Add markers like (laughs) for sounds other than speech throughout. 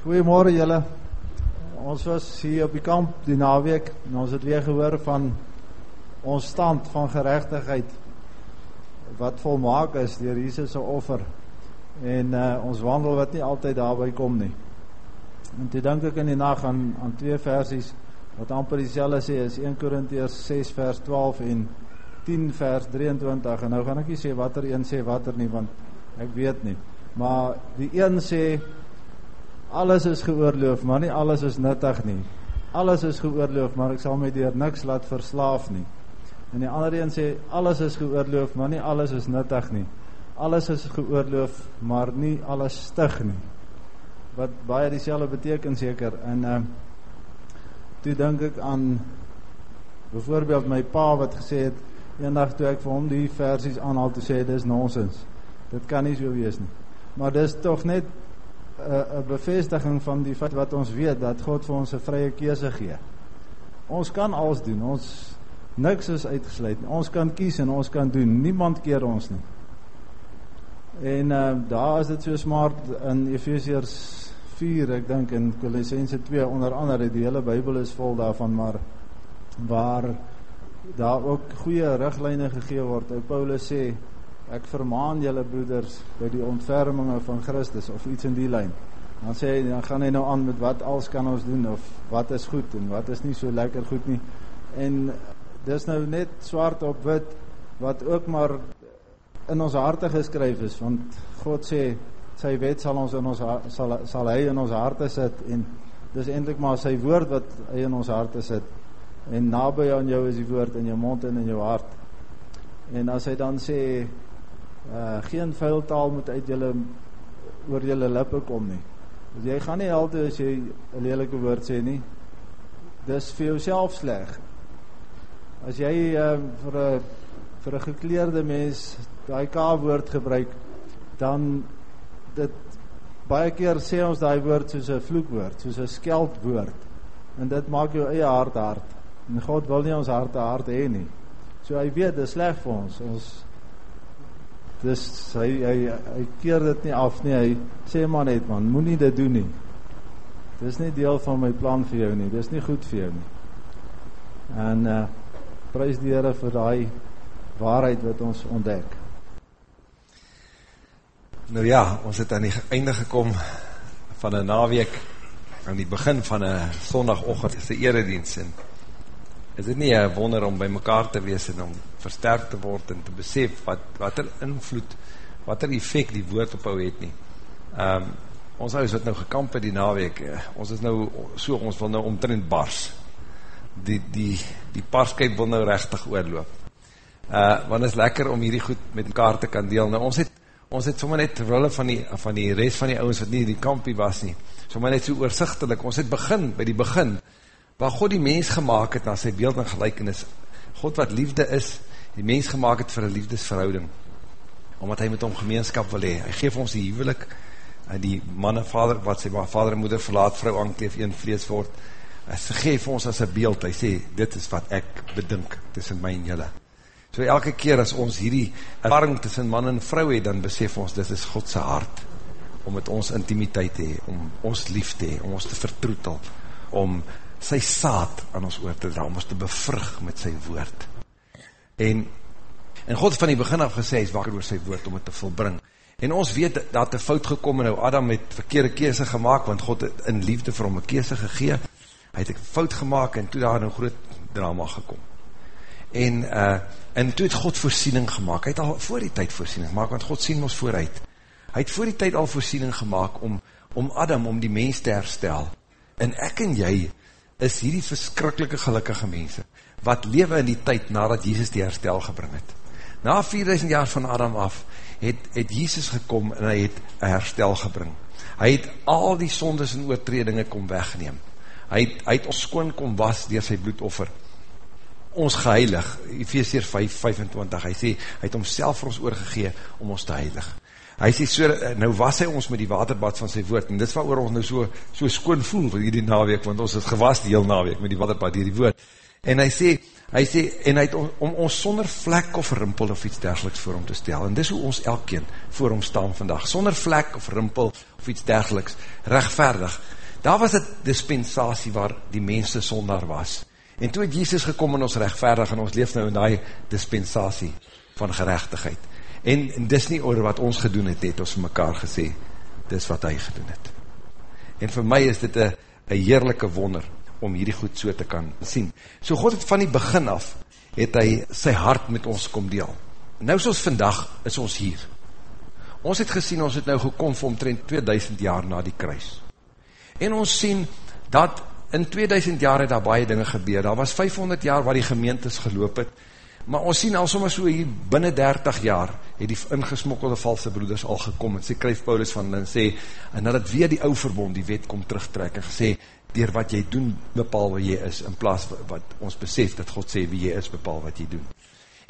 Goeiemorgen julle. Ons was hier op die kamp die naweek en ons het weer gehoor van ons stand van gerechtigheid wat volmaak is dier Jesus' offer en uh, ons wandel wat nie altyd daarby kom nie. En toe denk ek in die nacht aan, aan twee versies wat amper die selle sê is 1 Korintiërs 6 vers 12 en 10 vers 23 en nou gaan ek nie sê wat er een sê wat er nie want ek weet nie. Maar die een sê alles is geoorloof, maar nie alles is nuttig nie. Alles is geoorloof, maar ek sal my dier niks laat verslaaf nie. En die ander een sê, alles is geoorloof, maar nie alles is nuttig nie. Alles is geoorloof, maar nie alles stig nie. Wat baie die selle beteken seker. En uh, toe denk ek aan, bijvoorbeeld my pa wat gesê het, een dag toe ek vir hom die versies aanhaal te sê, dit is nonsens. Dit kan nie so wees nie. Maar dit is toch net een bevestiging van die feit wat ons weet, dat God vir ons een vrye kese gee. Ons kan alles doen, ons niks is uitgesluit, ons kan kies en ons kan doen, niemand keer ons nie. En uh, daar is dit so smart in Ephesians 4, ek denk in Colossense 2, onder andere, die hele bybel is vol daarvan, maar waar daar ook goeie richtlijne gegeen word, en Paulus sê, ek vermaan julle broeders by die ontferminge van Christus of iets in die lijn. Dan sê hy, dan gaan hy nou aan met wat als kan ons doen of wat is goed en wat is nie so lekker goed nie. En dis nou net zwart op wit wat ook maar in ons harte geskryf is, want God sê, sy wet sal, ons in ons, sal, sal hy in ons harte sit en dis eindelijk maar sy woord wat hy in ons harte sit en nabij aan jou is die woord in jou mond en in jou hart. En as hy dan sê, uh, geen vuil taal moet uit julle oor julle lippe kom nie. Dus jy gaan nie altyd as jy een lelike woord sê nie. Dis vir jouself sleg. As jy uh, vir een vir een gekleerde mens die K-woord gebruik, dan dit baie keer sê ons die woord soos een vloekwoord, soos een skeldwoord. En dit maak jou eie hart hard. En God wil nie ons hart hard heen nie. So hy weet, dit is sleg vir ons. Ons dis hy hy hy keer dit nie af nie. Hy sê maar net man, moenie dit doen nie. Dis nie deel van my plan vir jou nie. Dis nie goed vir jou nie. En uh prys die Here vir daai waarheid wat ons ontdek. Nou ja, ons het aan die einde gekom van 'n naweek aan die begin van 'n Sondagoggend se erediens en is dit nie een wonder om by mekaar te wees en om versterk te word en te besef wat, wat er invloed, wat er effect die woord op jou het nie. Um, ons huis wat nou gekamp het die naweek, eh, ons is nou so, ons wil nou omtrent bars. Die, die, die parskuip wil nou rechtig oorloop. Uh, want is lekker om hierdie goed met mekaar te kan deel. Nou, ons het, ons het sommer net terwille van die, van die rest van die ouwens wat nie die kampie was nie, sommer net so oorzichtig, ons het begin, by die begin, waar God die mens gemaakt het na sy beeld en gelijkenis, God wat liefde is, die mens gemaakt het vir een liefdesverhouding, omdat hy met hom gemeenskap wil hee, hy geef ons die huwelik, en die man en vader, wat sy vader en moeder verlaat, vrou aankleef, een vlees word, hy geef ons as een beeld, hy sê, dit is wat ek bedink, tussen my en julle, so elke keer as ons hierdie ervaring tussen man en vrou hee, dan besef ons, dit is Godse hart, om met ons intimiteit te hee, om ons lief te hee, om ons te vertroetel, om sy saad aan ons oor te dra, om ons te bevrug met sy woord. En, en God van die begin af gesê, is wakker oor sy woord om het te volbring. En ons weet dat het fout gekom, en nou Adam het verkeerde kese gemaakt, want God het in liefde vir hom een kese gegee, hy het een fout gemaakt, en toe daar een groot drama gekom. En, uh, en toe het God voorsiening gemaakt, hy het al voor die tyd voorsiening gemaakt, want God sien ons vooruit. Hy het voor die tyd al voorsiening gemaakt, om, om Adam, om die mens te herstel. En ek en jy, is hierdie verskrikkelike gelukkige mense, wat lewe in die tyd nadat Jesus die herstel gebring het. Na 4000 jaar van Adam af, het, het Jesus gekom en hy het herstel gebring. Hy het al die sondes en oortredinge kom wegneem. Hy het, hy het ons skoon kom was dier sy bloedoffer. Ons geheilig, Ephesians 5, 25, hy sê, hy het homself vir ons oorgegee om ons te heilig hy sê so, nou was hy ons met die waterbad van sy woord, en dit is wat oor ons nou so, so skoon voel vir die naweek, want ons het gewas die heel naweek met die waterbad hier die woord, en hy sê, hy sê, en hy het om, om ons sonder vlek of rimpel of iets dergeliks voor hom te stel, en dis hoe ons elkeen voor hom staan vandag, sonder vlek of rimpel of iets dergeliks, rechtvaardig, daar was het dispensatie waar die mense sonder was. En toe het Jesus gekom in ons rechtvaardig en ons leef nou in die dispensatie van gerechtigheid. En, en dis nie oor wat ons gedoen het, het ons mekaar gesê, dis wat hy gedoen het. En vir my is dit een heerlijke wonder om hierdie goed so te kan sien. So God het van die begin af, het hy sy hart met ons kom deel. Nou soos vandag is ons hier. Ons het gesien, ons het nou gekom vir omtrent 2000 jaar na die kruis. En ons sien dat in 2000 jaar het daar baie dinge gebeur. Daar was 500 jaar waar die gemeentes geloop het, maar ons sien al soms so hier binnen 30 jaar het die ingesmokkelde valse broeders al gekom en sê kryf Paulus van en sê en dat het weer die ou verbond die wet kom terugtrek en gesê dier wat jy doen bepaal wat jy is in plaas wat ons besef dat God sê wie jy is bepaal wat jy doen.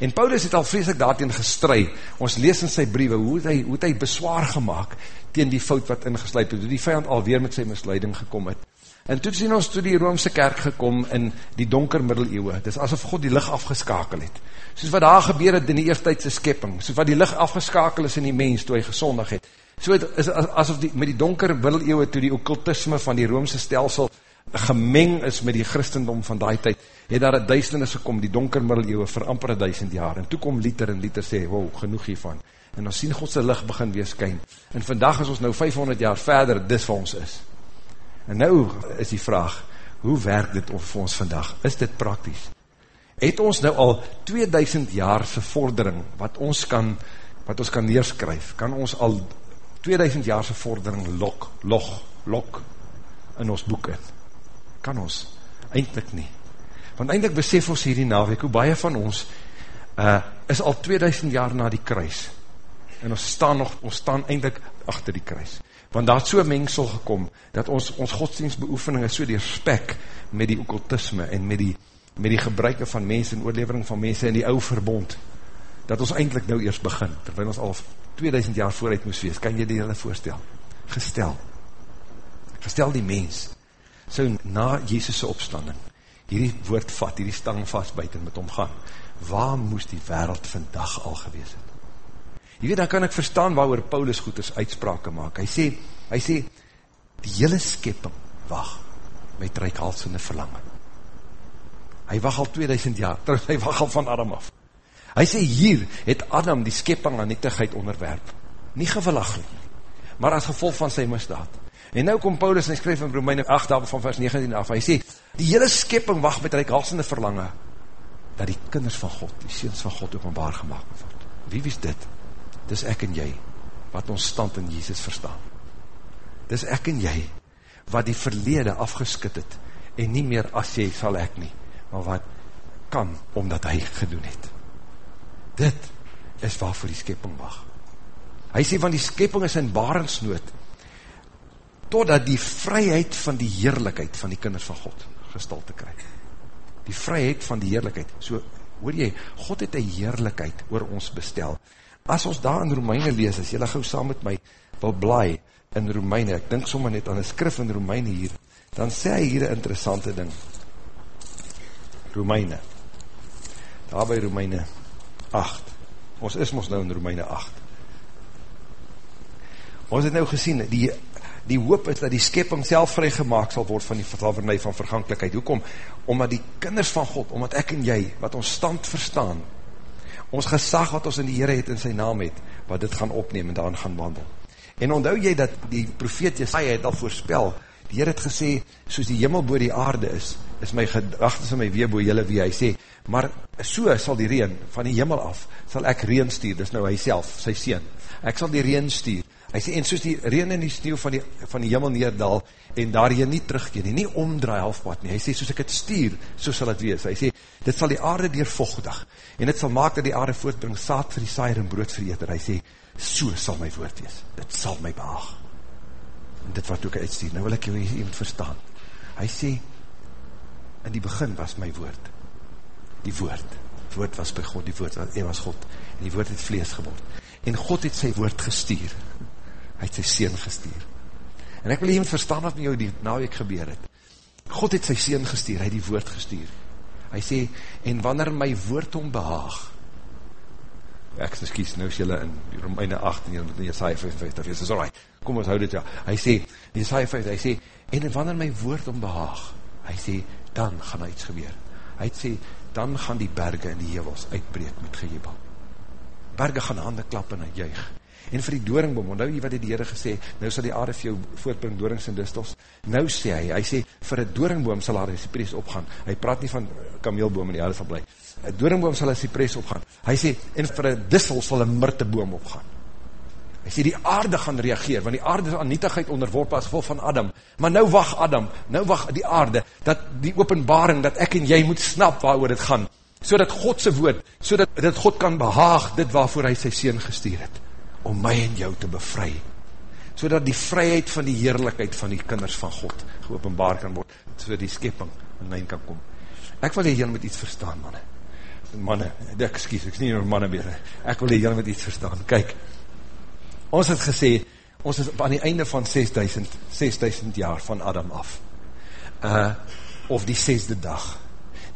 En Paulus het al vreselik daarteen gestry. Ons lees in sy briewe hoe het hy hoe het hy beswaar gemaak teen die fout wat ingesluip het. Hoe die vyand alweer met sy misleiding gekom het. En toe sien ons toe die Roomse kerk gekom in die donker middeleeue. Dis asof God die lig afgeskakel het. Soos wat daar gebeur het in die eerstydse skepping, soos wat die lig afgeskakel is in die mens toe hy gesondig het. So het, is asof die met die donker middeleeue toe die okkultisme van die Roomse stelsel gemeng is met die Christendom van daai tyd, het daar 'n duisternis gekom, die donker middeleeue vir amper 1000 jaar. En toe kom Luther en Luther sê, "Wow, genoeg hiervan." En ons sien God se lig begin weer skyn. En vandag is ons nou 500 jaar verder, dis vir ons is. En nou is die vraag, hoe werk dit vir ons vandag? Is dit prakties? Het ons nou al 2000 jaar se vordering wat ons kan wat ons kan neerskryf? Kan ons al 2000 jaar se vordering lok, log, lok in ons boeke? Kan ons eintlik nie. Want eintlik besef ons hierdie naweek hoe baie van ons uh is al 2000 jaar na die kruis. En ons staan nog ons staan eintlik agter die kruis want daar het so mengsel gekom, dat ons, ons godsdienstbeoefening is so die spek met die okkultisme en met die, met die gebruike van mense en oorlevering van mense in die ou verbond, dat ons eindelijk nou eerst begin, terwijl ons al 2000 jaar vooruit moes wees, kan jy die hele voorstel, gestel, gestel die mens, so na Jezus' opstanding, hierdie woord vat, hierdie stang vast buiten met omgaan, waar moes die wereld vandag al gewees het? Jy weet, dan kan ek verstaan waar Paulus goeders uitsprake maak. Hy sê, hy sê, die hele skepping wacht met reikhalsende verlangen. Hy wacht al 2000 jaar, terug hy wacht al van Adam af. Hy sê, hier het Adam die skepping aan nietigheid onderwerp. Nie gewilliglik, maar as gevolg van sy misdaad. En nou kom Paulus en hy skryf in Romeine 8 van vers 19 af, hy sê, die hele skepping wacht met reikhalsende verlangen, dat die kinders van God, die seens van God openbaar gemaakt word. Wie wees dit? dis ek en jy, wat ons stand in Jesus verstaan. Dis ek en jy, wat die verlede afgeskit het, en nie meer as jy sal ek nie, maar wat kan, omdat hy gedoen het. Dit is waarvoor die skepping wacht. Hy sê, van die skepping is in barensnood, totdat die vryheid van die heerlijkheid van die kinders van God gestal te krijg. Die vryheid van die heerlijkheid. So, hoor jy, God het die heerlijkheid oor ons bestel, As ons daar in Romeine lees, as jylle gauw saam met my wil blaai in Romeine, ek dink sommer net aan een skrif in Romeine hier, dan sê hy hier een interessante ding. Romeine. Daar by Romeine 8. Ons is ons nou in Romeine 8. Ons het nou gesien, die, die hoop is dat die skepping self vrygemaak sal word van die vertravernij van vergankelijkheid. Hoekom? Omdat die kinders van God, omdat ek en jy, wat ons stand verstaan, ons gesag wat ons in die Heere het in sy naam het, wat dit gaan opneem en daarin gaan wandel. En onthou jy dat die profeet Jesaja het al voorspel, die Heere het gesê, soos die hemel boor die aarde is, is my gedagtes in my weerboe jylle wie hy sê, maar so sal die reen van die hemel af, sal ek reen stuur, dis nou hy self, sy sien, ek sal die reen stuur, hy sê, en soos die reen en die sneeuw van die, van die hemel neerdal, en daar jy nie terugkeer nie, nie omdraai halfpad nie, hy sê, soos ek het stuur, so sal het wees, hy sê, dit sal die aarde deurvochtig, en dit sal maak dat die aarde voortbring, saad vir die saaier en brood vir die eter, hy sê, so sal my woord wees, dit sal my behaag, en dit wat ook uitstuur, nou wil ek jou iemand verstaan, hy sê, in die begin was my woord, die woord, woord was by God, die woord was, was God, en die woord het vlees geword, en God het sy woord gestuur, hy het sy seen gestuur. En ek wil iemand verstaan wat met jou die naweek gebeur het. God het sy seen gestuur, hy het die woord gestuur. Hy sê, en wanneer my woord om behaag, ek is kies, nou is jylle in Romeine 8 en jylle moet in Jesaja 55 wees, is alright, kom ons hou dit ja, hy sê, Jesaja 5, hy sê, en wanneer my woord om behaag, hy sê, dan gaan iets gebeur, hy sê, dan gaan die berge in die hevels uitbreek met gejebel, berge gaan handen klap en juig, en vir die doringboom, nou jy wat die Heere gesê, nou sal die aarde vir jou voortbring dorings en distels, nou sê hy, hy sê, vir een doringboom sal haar cypress opgaan, hy praat nie van kameelboom en die aarde sal bly, een doringboom sal een cypress opgaan, hy sê, en vir een distel sal een myrteboom opgaan, hy sê, die aarde gaan reageer, want die aarde is aan nietigheid onderworpen as gevolg van Adam, maar nou wacht Adam, nou wacht die aarde, dat die openbaring, dat ek en jy moet snap waar dit gaan, so dat Godse woord, so dat, dat God kan behaag, dit waarvoor hy sy sien gestuur het, om my en jou te bevry, so dat die vryheid van die heerlijkheid van die kinders van God geopenbaar kan word, so die skepping in lijn kan kom. Ek wil hier met iets verstaan, manne. Manne, ek skies, ek is nie oor manne meer. Ek wil hier met iets verstaan. Kijk, ons het gesê, ons is aan die einde van 6000, 6000 jaar van Adam af. Uh, of die 6de dag.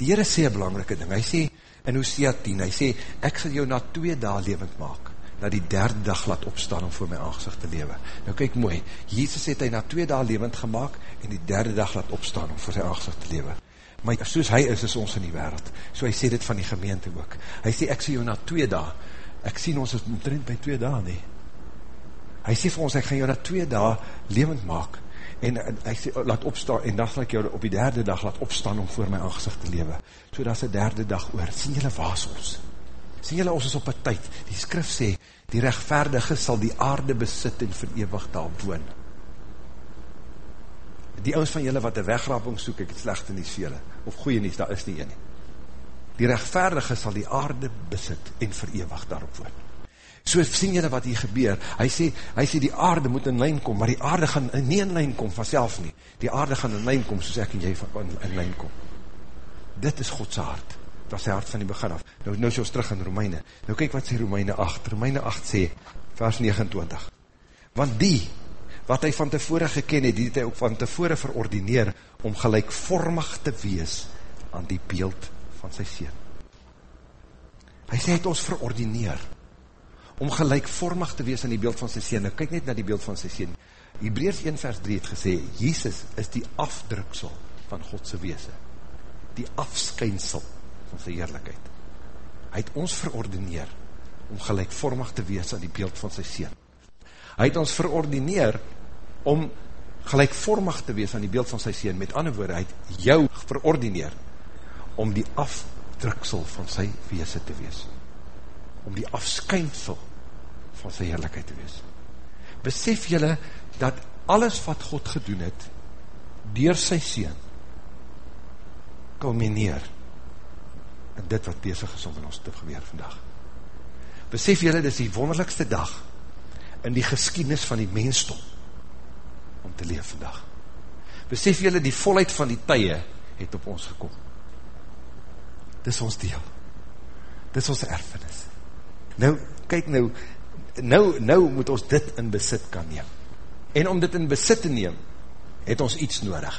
Die Heere sê een belangrike ding. Hy sê, in Hosea 10, hy sê, ek sal jou na twee daal levend maak na die derde dag laat opstaan om voor my aangezicht te lewe. Nou kyk mooi, Jezus het hy na twee dag levend gemaakt en die derde dag laat opstaan om voor sy aangezicht te lewe. Maar soos hy is, is ons in die wereld. So hy sê dit van die gemeente ook. Hy sê, ek sê jou na twee dag, ek sien ons is omtrent by twee dag nie. Hy sê vir ons, ek gaan jou na twee dag levend maak en, en hy sê, laat opstaan, en dan sal ek jou op die derde dag laat opstaan om voor my aangezicht te lewe. So dat is die derde dag oor. Sien jylle waas ons? Sien jylle, ons is op een tyd. Die skrif sê, die rechtvaardige sal die aarde besit en verewig daar woon. Die ouds van jylle wat een wegraping soek, ek het slechte nie vele, of goeie nie, daar is nie een nie. Die rechtvaardige sal die aarde besit en verewig daarop woon. So sien jylle wat hier gebeur, hy sê, hy sê die aarde moet in lijn kom, maar die aarde gaan nie in lijn kom vanzelf nie, die aarde gaan in lijn kom, soos ek en jy in, in lijn kom. Dit is Godse hart was sy hart van die begin af. Nou, nou is ons terug in Romeine. Nou kyk wat sê Romeine 8. Romeine 8 sê, vers 29. Want die, wat hy van tevore geken het, die het hy ook van tevore verordineer, om gelijkvormig te wees aan die beeld van sy sien. Hy sê, hy het ons verordineer, om gelijkvormig te wees aan die beeld van sy sien. Nou kyk net na die beeld van sy sien. Hebreers 1 vers 3 het gesê, Jesus is die afdruksel van Godse wees. Die afskynsel van sy heerlijkheid. Hy het ons verordineer om gelijkvormig te wees aan die beeld van sy Seen. Hy het ons verordineer om gelijkvormig te wees aan die beeld van sy Seen. Met ander woorde, hy het jou verordineer om die afdruksel van sy wees te wees. Om die afskynsel van sy heerlijkheid te wees. Besef jylle dat alles wat God gedoen het, door sy Seen, kulmineer in dit wat bezig is om in ons te gebeur vandag. Besef jylle, dit is die wonderlikste dag in die geskiednis van die mensdom om te leef vandag. Besef jylle, die volheid van die tye het op ons gekom. Dit is ons deel. Dit is ons erfenis. Nou, kyk nou, nou, nou moet ons dit in besit kan neem. En om dit in besit te neem, het ons iets nodig.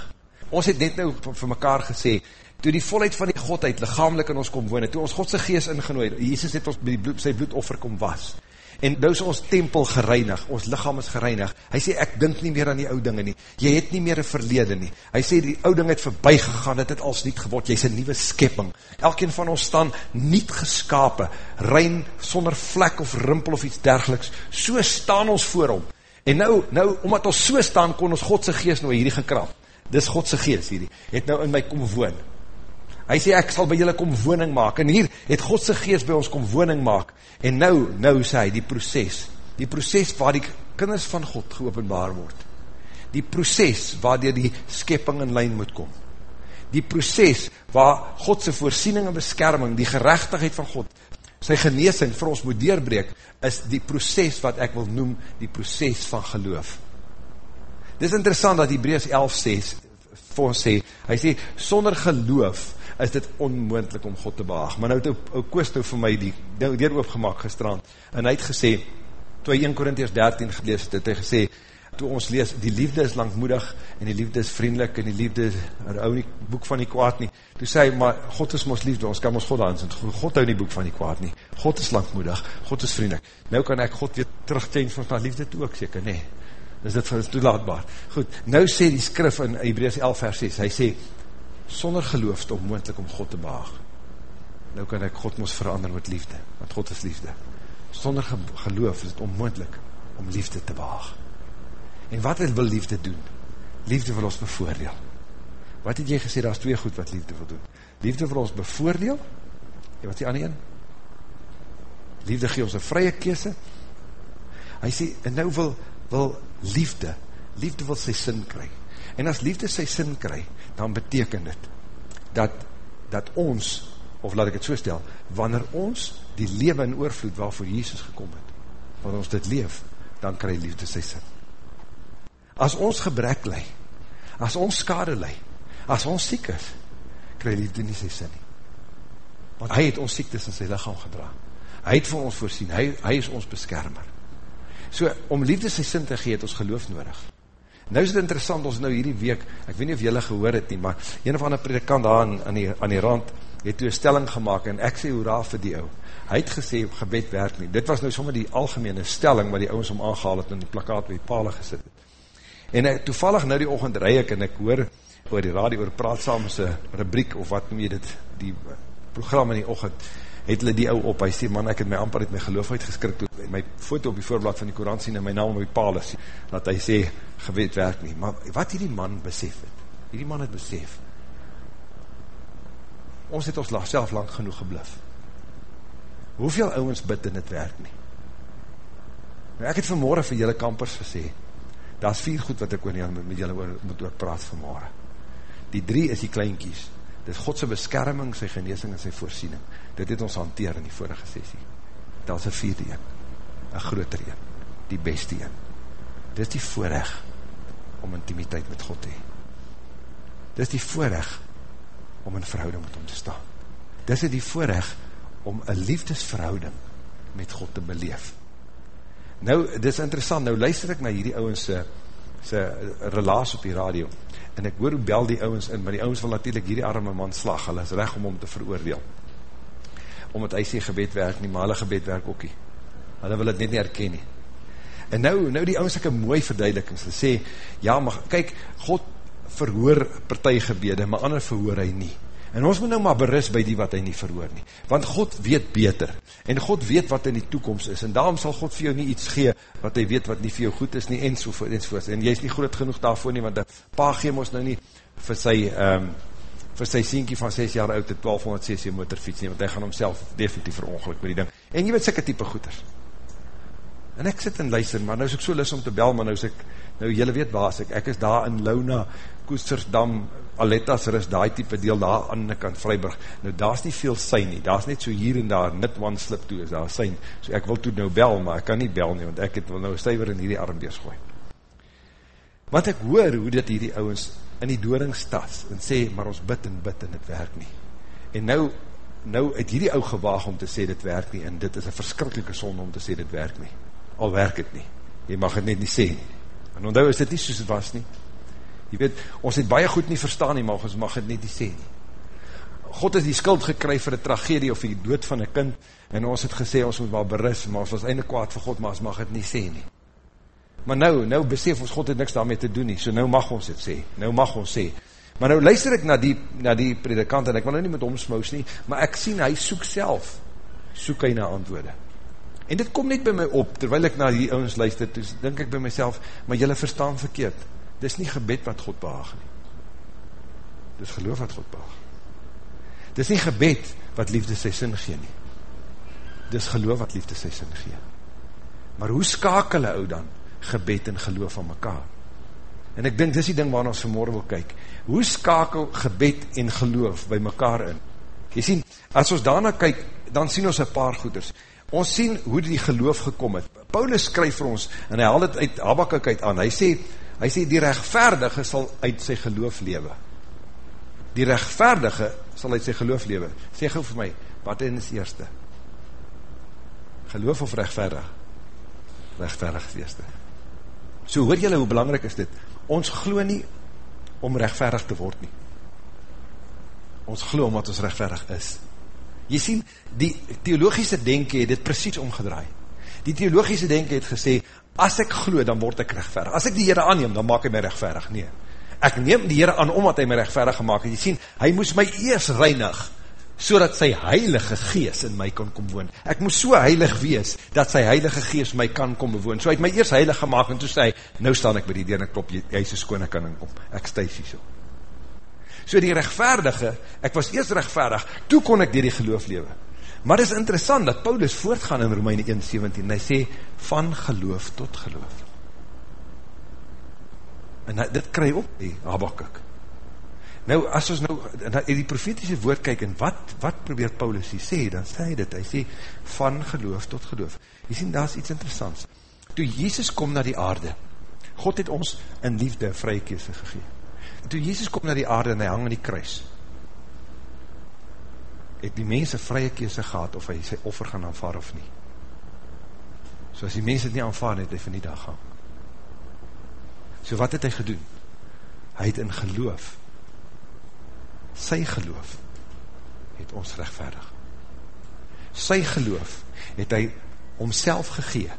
Ons het net nou vir mekaar gesê, toe die volheid van die Godheid lichamelijk in ons kom woon, toe ons Godse geest ingenooi, Jesus het ons by bloed, sy bloedoffer kom was, en nou is ons tempel gereinig, ons lichaam is gereinig, hy sê, ek dink nie meer aan die oude dinge nie, jy het nie meer een verlede nie, hy sê, die oude ding het voorbij gegaan, het het als niet geword, jy is een nieuwe skepping, elkeen van ons staan niet geskapen, rein, sonder vlek of rimpel of iets dergeliks, so staan ons voor hom, en nou, nou, omdat ons so staan, kon ons Godse geest nou hierdie gekrap, dis Godse geest hierdie, het nou in my kom woon, Hy sê, ek sal by julle kom woning maak, en hier het Godse geest by ons kom woning maak, en nou, nou sê hy, die proces, die proces waar die kinders van God geopenbaar word, die proces waar die, die skepping in lijn moet kom, die proces waar Godse voorsiening en beskerming, die gerechtigheid van God, sy geneesing vir ons moet deurbreek, is die proces wat ek wil noem, die proces van geloof. Dit is interessant dat Hebreus 11 sê, vir ons sê, hy sê, sonder geloof, is dit onmoendlik om God te behaag. Maar nou het ou Koosto vir my die deur oopgemaak gestrand, en hy het gesê, toe hy 1 Korinties 13 gelees het, het hy gesê, toe ons lees, die liefde is langmoedig, en die liefde is vriendelik, en die liefde is, hou nie boek van die kwaad nie, toe sê hy, maar God is ons liefde, ons kan ons God aansend, God hou nie boek van die kwaad nie, God is langmoedig, God is vriendelik, nou kan ek God weer terugtjens van die liefde toe ook seker, nee, is dit vir ons toelaatbaar. Goed, nou sê die skrif in Hebreus 11 vers 6, hy sê, sonder geloof is het onmoendlik om God te behaag. Nou kan ek God moes verander met liefde, want God is liefde. Sonder geloof is het onmoendlik om liefde te behaag. En wat wil liefde doen? Liefde wil ons bevoordeel. Wat het jy gesê, daar is twee goed wat liefde wil doen. Liefde wil ons bevoordeel, en wat is die ander een? Liefde gee ons een vrye kese. Hy sê, en nou wil, wil liefde, liefde wil sy sin kry. En as liefde sy sin kry, dan beteken dit, dat, dat ons, of laat ek het so stel, wanneer ons die lewe in oorvloed waarvoor Jezus gekom het, wanneer ons dit leef, dan kry liefde sy sin. As ons gebrek lei, as ons skade lei, as ons siek is, kry liefde nie sy sin nie. Want hy het ons siektes in sy lichaam gedra. Hy het vir ons voorsien, hy, hy is ons beskermer. So, om liefde sy sin te gee, het ons geloof nodig. Nou is het interessant, ons nou hierdie week, ek weet nie of jylle gehoor het nie, maar een of ander predikant daar aan, aan, die, aan die rand, het toe een stelling gemaakt, en ek sê hoera vir die ou. Hy het gesê, gebed werk nie. Dit was nou sommer die algemene stelling, wat die ouwens om aangehaal het, en die plakkaat by die pale gesit het. En ek, toevallig nou die ochend rij ek, en ek hoor, oor die radio oor praat saam rubriek of wat noem jy dit, die program in die ochend, het hulle die ou op, hy sê, man, ek het my amper het my geloof uitgeskrik, toe my foto op die voorblad van die Koran sien, en my naam op die paal is, dat hy sê, gewet werk nie, maar wat hierdie man besef het, hierdie man het besef, ons het ons self lang genoeg gebluf, hoeveel ouwens bid en het werk nie, nou, ek het vanmorgen vir julle kampers gesê, daar is vier goed wat ek oor met, met julle oor, moet oor praat vanmorgen, Die drie is die kleinkies. Dit is Godse beskerming, sy geneesing en sy voorsiening. Dit het ons hanteer in die vorige sessie. Dat is een vierde een. Een groter een. Die beste een. Dit is die voorrecht om intimiteit met God te hee. Dit is die voorrecht om in verhouding met hom te staan. Dit is die voorrecht om een liefdesverhouding met God te beleef. Nou, dit is interessant, nou luister ek na hierdie ouwens sy relaas op die radio en ek hoor hoe bel die ouwens in, maar die ouwens wil natuurlijk hierdie arme man slag, hulle is recht om om te veroordeel. Omdat hy sê gebed werk nie, maar hulle gebed werk ook nie. Hulle wil het net nie herken nie. En nou, nou die ouwens ek een mooi verduideliking, hulle sê, ja, maar kyk, God verhoor partijgebede, maar ander verhoor hy nie. En ons moet nou maar berust by die wat hy nie verhoor nie. Want God weet beter. En God weet wat in die toekomst is. En daarom sal God vir jou nie iets gee, wat hy weet wat nie vir jou goed is nie, en sovoort, en sovoort. En jy is nie groot genoeg daarvoor nie, want pa geem ons nou nie vir sy, um, vir sy sienkie van 6 jaar oud, 1200cc motorfiets nie, want hy gaan homself definitief verongeluk met die ding. En jy weet sikke type goeders. En ek sit en luister, maar nou is ek so lis om te bel, maar nou is ek, nou jylle weet waar is ek, ek is daar in Launa, Koestersdam, Alettas Rus, die type deel daar aan die kant Vryburg, nou daar is nie veel sein nie, daar is net so hier en daar, net one slip toe is daar sein, so ek wil toe nou bel, maar ek kan nie bel nie, want ek het wil nou stuiver in hierdie armbeers gooi. Want ek hoor hoe dit hierdie ouwens in die doring stas, en sê, maar ons bid en bid en het werk nie. En nou, nou het hierdie ou gewaag om te sê dit werk nie, en dit is een verskrikkelike sonde om te sê dit werk nie. Al werk het nie. Jy mag het net nie sê nie. En onthou is dit nie soos het was nie. Jy weet, ons het baie goed nie verstaan nie, maar ons mag het net nie sê nie. God het die skuld gekry vir die tragedie of die dood van die kind, en ons het gesê, ons moet maar beris, maar ons was einde kwaad vir God, maar ons mag het nie sê nie. Maar nou, nou besef ons, God het niks daarmee te doen nie, so nou mag ons het sê, nou mag ons sê. Maar nou luister ek na die, na die predikant, en ek wil nou nie met hom smous nie, maar ek sien, hy soek self, soek hy na antwoorde. En dit kom net by my op, terwyl ek na die ouwens luister, dus denk ek by myself, maar jylle verstaan verkeerd, dis nie gebed wat God behaag nie. Dis geloof wat God behaag. Dis nie gebed wat liefde sy sin gee nie. Dis geloof wat liefde sy sin gee. Maar hoe skakel hy ou dan gebed en geloof van mekaar? En ek dink dis die ding waarna ons vanmorgen wil kyk. Hoe skakel gebed en geloof by mekaar in? Jy sien, as ons daarna kyk, dan sien ons een paar goeders. Ons sien hoe die geloof gekom het. Paulus skryf vir ons, en hy haal het uit Habakkuk uit aan, hy sê, Hy sê, die rechtvaardige sal uit sy geloof lewe. Die rechtvaardige sal uit sy geloof lewe. Sê gauw vir my, wat is eerste? Geloof of rechtvaardig? Rechtvaardig is eerste. So hoor jylle hoe belangrijk is dit? Ons glo nie om rechtvaardig te word nie. Ons glo omdat ons rechtvaardig is. Jy sien, die theologische denken het dit precies omgedraai. Die theologische denken het gesê, as ek glo, dan word ek rechtverig. As ek die Heere aanneem, dan maak hy my rechtverig. Nee. Ek neem die Heere aan, omdat hy my rechtverig gemaakt het. Jy sien, hy moes my eers reinig, so dat sy heilige gees in my kan kom woon. Ek moes so heilig wees, dat sy heilige gees my kan kom bewoon. So hy het my eers heilig gemaakt, en toe sê hy, nou staan ek by die deur, en ek klop, jy, is so skoon, ek kan inkom. Ek stuis hier so. So die rechtvaardige, ek was eerst rechtvaardig, toe kon ek dier die geloof lewe. Maar het is interessant, dat Paulus voortgaan in Romeine 1,17, en hy sê, van geloof tot geloof. En dit kry op die Habakkuk. Nou, as ons nou in die profetiese woord kyk, en wat, wat probeer Paulus hier sê, dan sê hy dit, hy sê, van geloof tot geloof. Jy sien, daar is iets interessants. Toe Jezus kom na die aarde, God het ons in liefde vrye kese gegeen. En toe Jezus kom na die aarde en hy hang in die kruis, het die mense vrye kese gehad of hy sy offer gaan aanvaar of nie. So as die mense het nie aanvaar, het hy van die dag gaan. So wat het hy gedoen? Hy het in geloof sy geloof het ons rechtvaardig. Sy geloof het hy homself gegee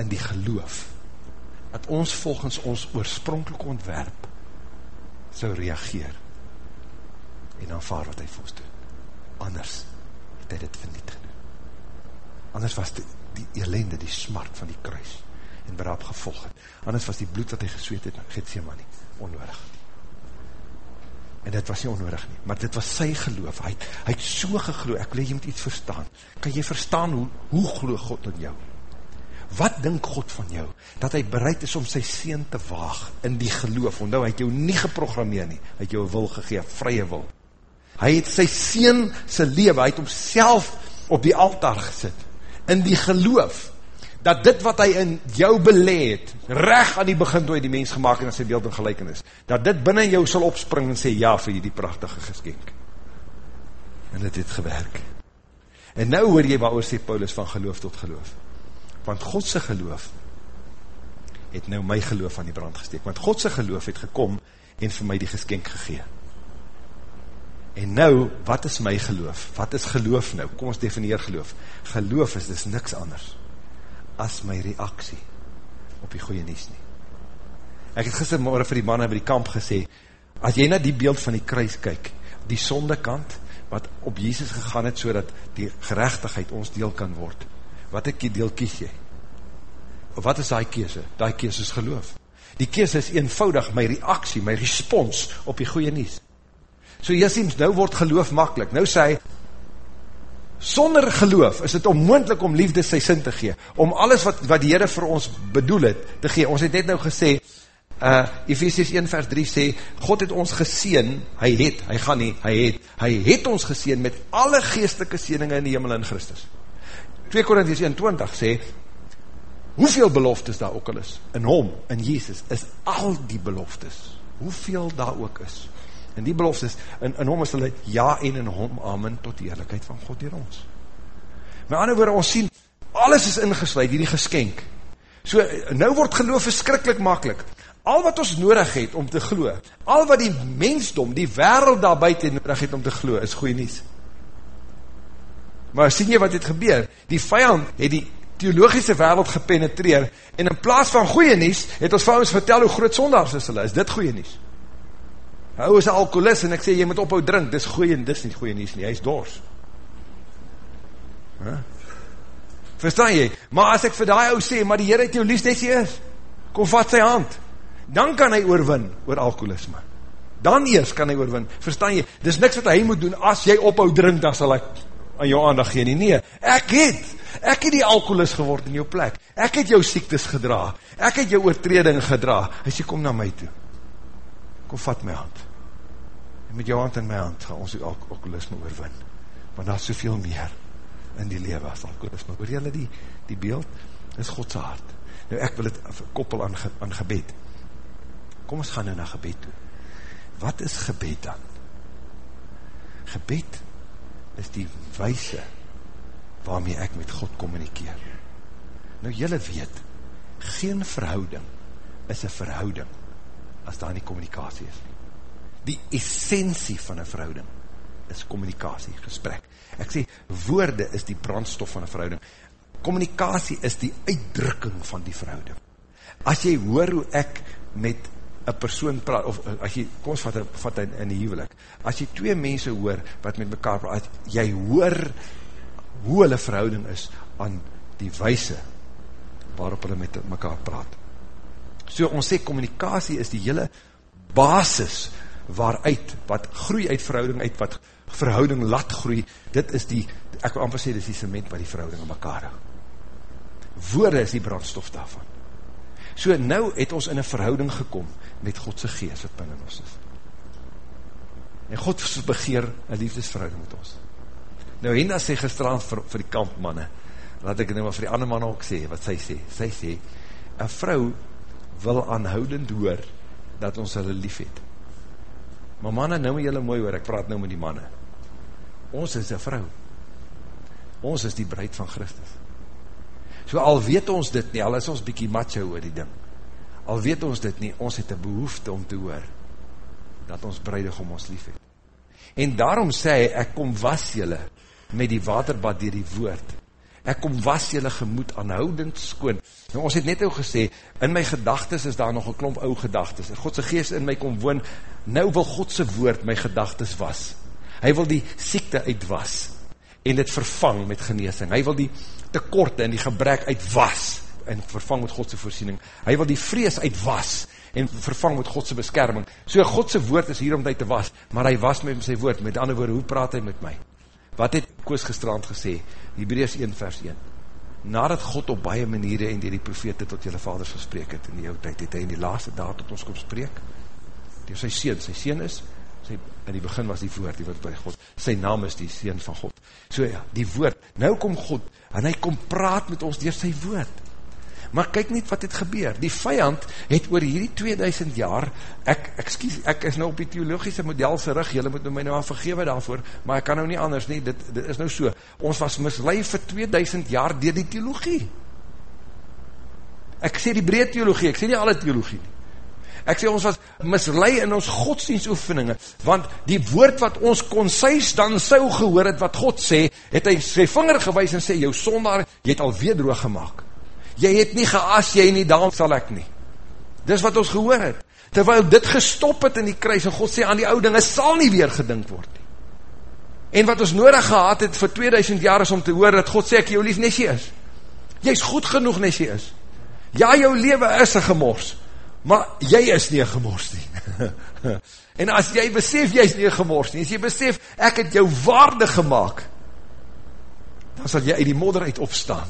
in die geloof dat ons volgens ons oorspronkelijke ontwerp sou reageer en aanvaar wat hy vir ons doen. Anders het hy dit verniet gedoen. Anders was die, die elende, die smart van die kruis en waarop gevolg het. Anders was die bloed wat hy gesweet het, Gethsemane, onnodig en dit was nie onnodig nie, maar dit was sy geloof, hy, hy het so gegloe, ek wil jy moet iets verstaan, kan jy verstaan hoe, hoe geloof God in jou? Wat dink God van jou? Dat hy bereid is om sy seen te waag in die geloof, want nou, hy het jou nie geprogrammeer nie, hy het jou wil gegeen, vrye wil. Hy het sy seen sy leven, hy het homself op die altaar gesit, in die geloof, dat dit wat hy in jou beleed, reg aan die begin toe hy die mens gemaakt en sy beeld en gelijkenis, dat dit binnen jou sal opspring en sê ja vir jy die prachtige geskenk. En dit het gewerk. En nou hoor jy waar sê Paulus van geloof tot geloof. Want Godse geloof het nou my geloof aan die brand gesteek. Want Godse geloof het gekom en vir my die geskenk gegee. En nou, wat is my geloof? Wat is geloof nou? Kom ons defineer geloof. Geloof is dus niks anders as my reaksie op die goeie nies nie. Ek het gistermorgen vir die manne by die kamp gesê, as jy na die beeld van die kruis kyk, die sondekant, wat op Jesus gegaan het, so die gerechtigheid ons deel kan word, wat ek die deel kies jy? Wat is die kese? Die kese is geloof. Die kese is eenvoudig my reaksie, my respons op die goeie nies. So jy sien, nou word geloof makkelijk. Nou sê hy, sonder geloof is het onmoendlik om liefde sy sin te gee, om alles wat, wat die Heere vir ons bedoel het, te gee. Ons het net nou gesê, uh, Ephesians 1 vers 3 sê, God het ons geseen, hy het, hy gaan nie, hy het, hy het ons geseen met alle geestelike seeninge in die hemel in Christus. 2 Korinties 21 sê, hoeveel beloftes daar ook al is, in hom, in Jesus, is al die beloftes, hoeveel daar ook is, En die beloftes, in, in hom is hulle ja en in hom amen tot die eerlijkheid van God hier ons. Met ander woorde, ons sien, alles is ingesluid, hierdie geskenk. So, nou word geloof verskrikkelijk makkelijk. Al wat ons nodig het om te glo, al wat die mensdom, die wereld daar buiten nodig het om te glo, is goeie nies. Maar sien jy wat het gebeur? Die vijand het die theologische wereld gepenetreer, en in plaas van goeie nies, het ons vir ons vertel hoe groot sondags is hulle, is dit goeie nies? Hy is een alcoholist en ek sê, jy moet ophou drink, dis goeie en dis nie goeie nies nie, hy is dors. Huh? Verstaan jy? Maar as ek vir die ou sê, maar die Heer het jou liefst as jy is, kom vat sy hand, dan kan hy oorwin oor alcoholisme. Dan eers kan hy oorwin. Verstaan jy? Dis niks wat hy moet doen, as jy ophou drink, dan sal ek aan jou aandag gee nie. Nee, ek het, ek het die alcoholist geword in jou plek. Ek het jou siektes gedra. Ek het jou oortreding gedra. Hy sê, kom na my toe. Kom vat my hand met jou hand in my hand gaan ons die alkoholisme oorwin. Want daar is soveel meer in die lewe as alkoholisme. Hoor jylle die, die beeld? Is Godse hart. Nou ek wil het koppel aan, ge, aan gebed. Kom ons gaan nou na gebed toe. Wat is gebed dan? Gebed is die wijse waarmee ek met God communikeer. Nou jylle weet, geen verhouding is een verhouding as daar nie communicatie is nie die essentie van een verhouding is communicatie, gesprek. Ek sê, woorde is die brandstof van een verhouding. Communicatie is die uitdrukking van die verhouding. As jy hoor hoe ek met een persoon praat, of as jy, kom ons vat, vat in, in die huwelik, as jy twee mense hoor, wat met mekaar praat, jy hoor hoe hulle verhouding is, aan die wijse, waarop hulle met mekaar praat. So ons sê, communicatie is die hele basis, waaruit, wat groei uit verhouding uit, wat verhouding laat groei, dit is die, ek wil amper sê, dit is die cement wat die verhouding aan mekaar hou. Woorde is die brandstof daarvan. So nou het ons in een verhouding gekom met Godse geest wat binnen ons is. En God begeer een liefdesverhouding met ons. Nou Henda sê gisteraan vir, vir die kampmanne, laat ek nou maar vir die ander manne ook sê, wat sy sê, sy sê, een vrou wil aanhoudend hoor, dat ons hulle lief het. Maar manne, nou moet julle mooi hoor, ek praat nou met die manne. Ons is een vrou. Ons is die breid van Christus. So al weet ons dit nie, al is ons bykie macho oor die ding, al weet ons dit nie, ons het een behoefte om te hoor, dat ons breidig om ons lief het. En daarom sê hy, ek kom was jylle met die waterbad dier die woord. Ek kom was jylle gemoed aanhoudend skoon. Nou ons het net ook gesê, in my gedagtes is daar nog een klomp ou gedagtes. Godse geest in my kom woon, nou wil Godse woord my gedagtes was. Hy wil die siekte uitwas en dit vervang met geneesing. Hy wil die tekorte en die gebrek uitwas en vervang met Godse voorsiening. Hy wil die vrees uitwas en vervang met Godse beskerming. So Godse woord is hier om dit te was, maar hy was met sy woord. Met ander woorde, hoe praat hy met my? Wat het Koos gestrand gesê? Hebreus 1 vers 1. Nadat God op baie maniere en die, die profete tot jylle vaders gesprek het in die oude tijd, het hy in die laaste dag tot ons kom spreek. Die sy sien, sy sien is, sy, in die begin was die woord, die woord by God, sy naam is die sien van God. So ja, die woord, nou kom God, en hy kom praat met ons door sy woord. Maar kyk net wat het gebeur, die vijand het oor hierdie 2000 jaar, ek, excuse, ek is nou op die theologische modelse rug, jylle moet nou my nou al vergewe daarvoor, maar ek kan nou nie anders nie, dit, dit is nou so, ons was misleid vir 2000 jaar dier die theologie. Ek sê die breed theologie, ek sê nie alle theologie nie. Ek sê ons was mislei in ons godsdienstoefeninge, want die woord wat ons konsuis dan sou gehoor het wat God sê, het hy sy vinger gewys en sê, jou sondaar, jy het alweer droog gemaakt. Jy het nie geas, jy nie, daarom sal ek nie. Dis wat ons gehoor het. Terwyl dit gestop het in die kruis, en God sê aan die oude dinge, sal nie weer gedink word nie. En wat ons nodig gehad het vir 2000 jaar is om te hoor, dat God sê, ek jou lief nes jy is. Jy is goed genoeg nes jy is. Ja, jou leven is een gemors, maar jy is nie een gemors nie. (laughs) en as jy besef, jy is nie een gemors nie, as jy besef, ek het jou waarde gemaakt, dan sal jy uit die modder uit opstaan,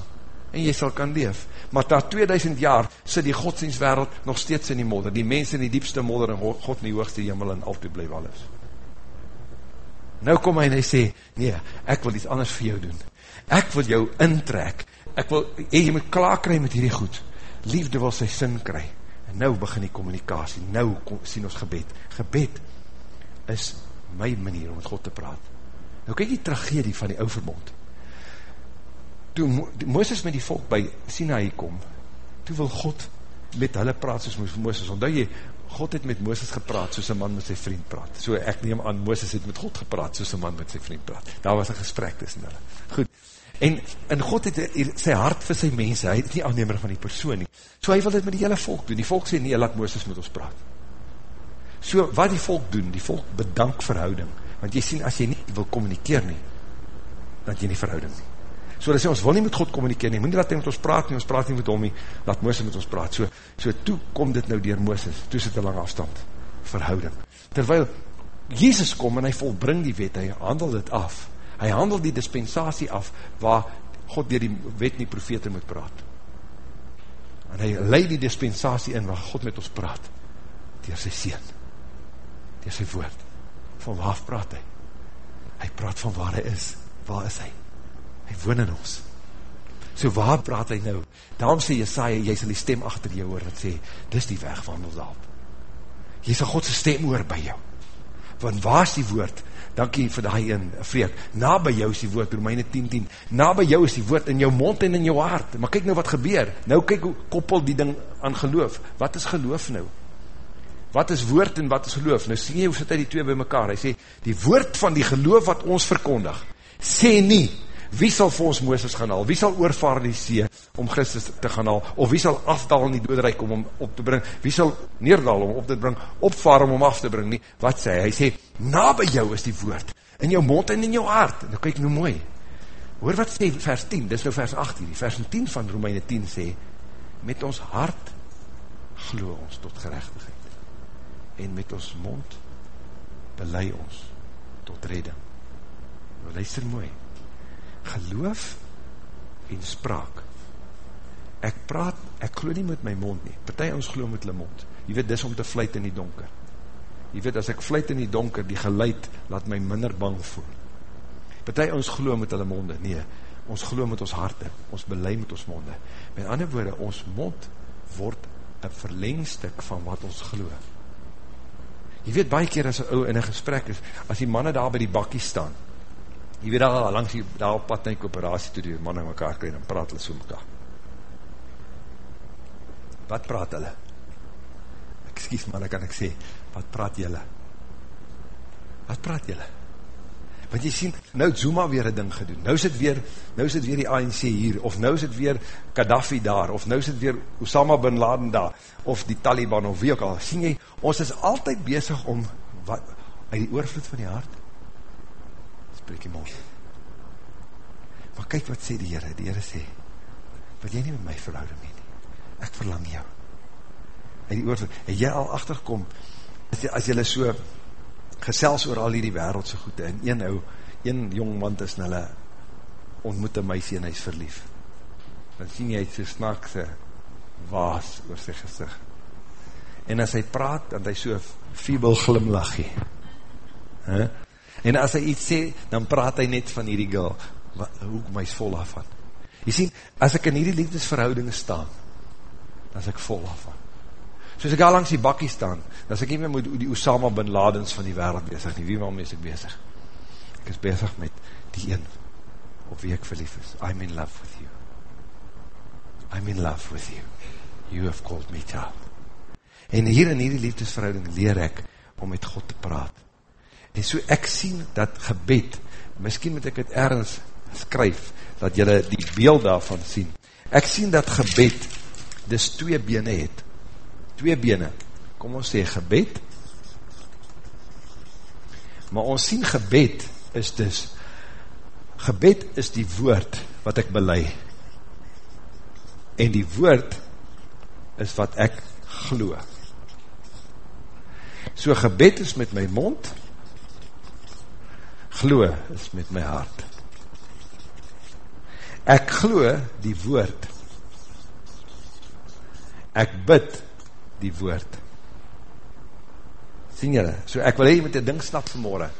en jy sal kan leef. Maar na 2000 jaar, sit die godsdienstwereld nog steeds in die modder, die mens in die diepste modder, en God in die hoogste hemel, en altyd blijf alles. Nou kom hy en hy sê, nee, ek wil iets anders vir jou doen. Ek wil jou intrek, ek wil, hey, jy moet klaar kry met hierdie goed. Liefde wil sy sin kry nou begin die communicatie, nou kom, sien ons gebed. Gebed is my manier om met God te praat. Nou kyk die tragedie van die ou verbond. Toe Mo Mooses met die volk by Sinaï kom, toe wil God met hulle praat soos Mooses. Ondou jy, God het met Mooses gepraat soos een man met sy vriend praat. So ek neem aan, Mooses het met God gepraat soos een man met sy vriend praat. Daar was een gesprek tussen hulle. Goed, En, en God het sy hart vir sy mense, hy het nie aannemer van die persoon nie. So hy wil dit met die hele volk doen. Die volk sê nie, laat Mooses met ons praat. So wat die volk doen, die volk bedank verhouding. Want jy sien, as jy nie wil communikeer nie, dat jy nie verhouding nie. So hulle sê, ons wil nie met God communikeer nie, moet nie laat hy met ons praat nie, ons praat nie met hom nie, laat Mooses met ons praat. So, so toe kom dit nou dier Mooses, toe sit een lang afstand, verhouding. Terwyl Jezus kom en hy volbring die wet, hy handel dit af, hy handel die dispensatie af, waar God dier die wet nie profete moet praat. En hy leid die dispensatie in, waar God met ons praat, dier sy sien, dier sy woord, van waar praat hy? Hy praat van waar hy is, waar is hy? Hy woon in ons. So waar praat hy nou? Daarom sê Jesaja, jy sal die stem achter jou hoor, wat sê, dis die weg wandel daarop. Jy sal Godse stem hoor by jou. Want waar is die woord? dankie vir die een, vreek, na by jou is die woord, Romeine 10, 10, na by jou is die woord in jou mond en in jou hart, maar kyk nou wat gebeur, nou kyk koppel die ding aan geloof, wat is geloof nou? Wat is woord en wat is geloof? Nou sê jy hoe sit hy die twee by mekaar, hy sê, die woord van die geloof wat ons verkondig, sê nie, wie sal vir ons Mooses gaan haal? Wie sal oorvaar die see om Christus te gaan haal? Of wie sal afdaal in die doodrijk om hom op te bring? Wie sal neerdaal om op te bring? Opvaar om hom af te bring nie? Wat sê hy? Hy sê, na by jou is die woord, in jou mond en in jou hart. Nou kyk nou mooi. Hoor wat sê vers 10, dis nou vers 18, die vers 10 van Romeine 10 sê, met ons hart glo ons tot gerechtigheid. En met ons mond belei ons tot redding. Nou luister mooi geloof en spraak. Ek praat, ek glo nie met my mond nie. Partij ons glo met hulle mond. Jy weet, dis om te fluit in die donker. Jy weet, as ek fluit in die donker, die geluid laat my minder bang voel. Partij ons glo met hulle monde. Nee, ons glo met ons harte. Ons belei met ons monde. Met ander woorde, ons mond word een verlengstuk van wat ons glo. Jy weet, baie keer as een ou in een gesprek is, as die manne daar by die bakkie staan, jy weet daar langs die, daar op pad na die kooperatie toe die man in mekaar kry, dan praat hulle so mekaar. Wat praat hulle? Excuse man, dan kan ek sê, wat praat julle? Wat praat julle? Want jy sien, nou het Zuma weer een ding gedoen, nou is het weer, nou is het weer die ANC hier, of nou is het weer Gaddafi daar, of nou is het weer Osama Bin Laden daar, of die Taliban, of wie ook al, sien jy, ons is altyd bezig om, wat, uit die oorvloed van die hart, spreek die mond. Maar kyk wat sê die Heere, die Heere sê, wat jy nie met my verhouding nie, ek verlang jou. En die oorvloed, en jy al achterkom, as jy, as jy so gesels oor al die wereldse goede, en een ou, een jong man is hulle ontmoet een meisie en hy is verlief. Dan sien jy so snaakse waas oor sy gezicht. En as hy praat, dan hy so fiebel glimlachie. En as hy iets sê, dan praat hy net van hierdie girl, wat, hoe my is vol afvan. Jy sien, as ek in hierdie liefdesverhouding staan, dan is ek vol afvan. Soos ek al langs die bakkie staan, dan is ek nie meer met die Osama bin Ladens van die wereld bezig nie. Wie waarmee is ek bezig? Ek is bezig met die een op wie ek verlief is. I'm in love with you. I'm in love with you. You have called me child. En hier in hierdie liefdesverhouding leer ek om met God te praat En so ek sien dat gebed, miskien moet ek het ergens skryf, dat jylle die beeld daarvan sien. Ek sien dat gebed, dis twee bene het. Twee bene. Kom ons sê gebed. Maar ons sien gebed is dus, gebed is die woord wat ek belei. En die woord is wat ek glo. So gebed is met my mond, glo is met my hart. Ek glo die woord. Ek bid die woord. Sien jylle? So ek wil hier met die ding snap vanmorgen.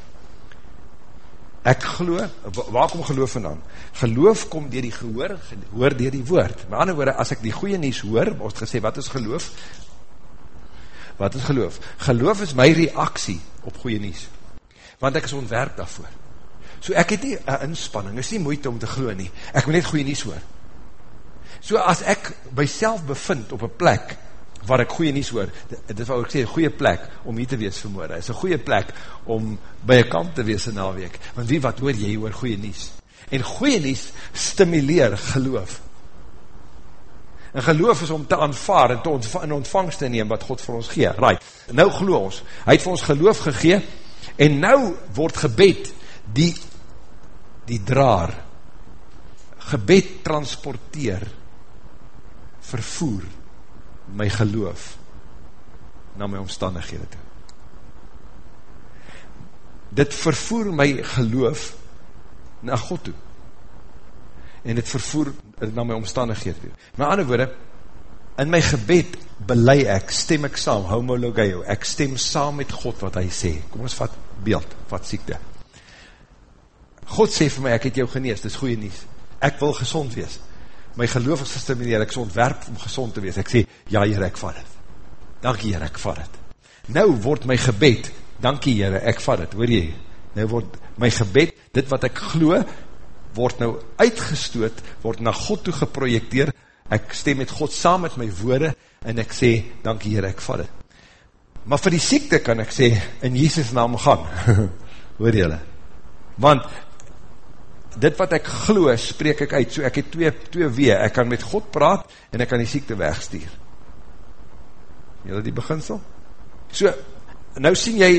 Ek glo, waar kom geloof vandaan? Geloof kom dier die gehoor, hoor dier die woord. Maar ander woorde, as ek die goeie nies hoor, word gesê, wat is geloof? Wat is geloof? Geloof is my reaksie op goeie nies want ek is ontwerp daarvoor. So ek het nie een inspanning, is nie moeite om te glo nie, ek moet net goeie nies hoor. So as ek myself bevind op een plek, waar ek goeie nies hoor, dit is wat ek sê, goeie plek om hier te wees vanmorgen, is een goeie plek om by een kant te wees in naweek, want wie wat hoor jy oor goeie nies? En goeie nies stimuleer geloof. En geloof is om te aanvaar en te ontvang, in ontvangst te neem wat God vir ons gee. Right. Nou glo ons. Hy het vir ons geloof gegee, En nou word gebed die, die draar, gebed transporteer, vervoer my geloof na my omstandighede toe. Dit vervoer my geloof na God toe. En dit vervoer na my omstandighede toe. My ander woorde, in my gebed belei ek, stem ek saam, homologeo, ek stem saam met God wat hy sê. Kom ons vat beeld, vat siekte. God sê vir my, ek het jou genees, dit is goeie nies. Ek wil gezond wees. My geloof is gestimuleer, ek is ontwerp om gezond te wees. Ek sê, ja Heer, ek vat het. Dankie Heer, ek vat het. Nou word my gebed, dankie Heer, ek vat het, hoor jy? Nou word my gebed, dit wat ek glo, word nou uitgestoot, word na God toe geprojecteer, ek stem met God saam met my woorde, en ek sê, dankie Heer, ek vat het. Maar vir die siekte kan ek sê, in Jesus naam gaan, (laughs) hoor jylle. Want, dit wat ek glo, spreek ek uit, so ek het twee, twee wee, ek kan met God praat, en ek kan die siekte wegstuur. Julle die beginsel? So, nou sien jy,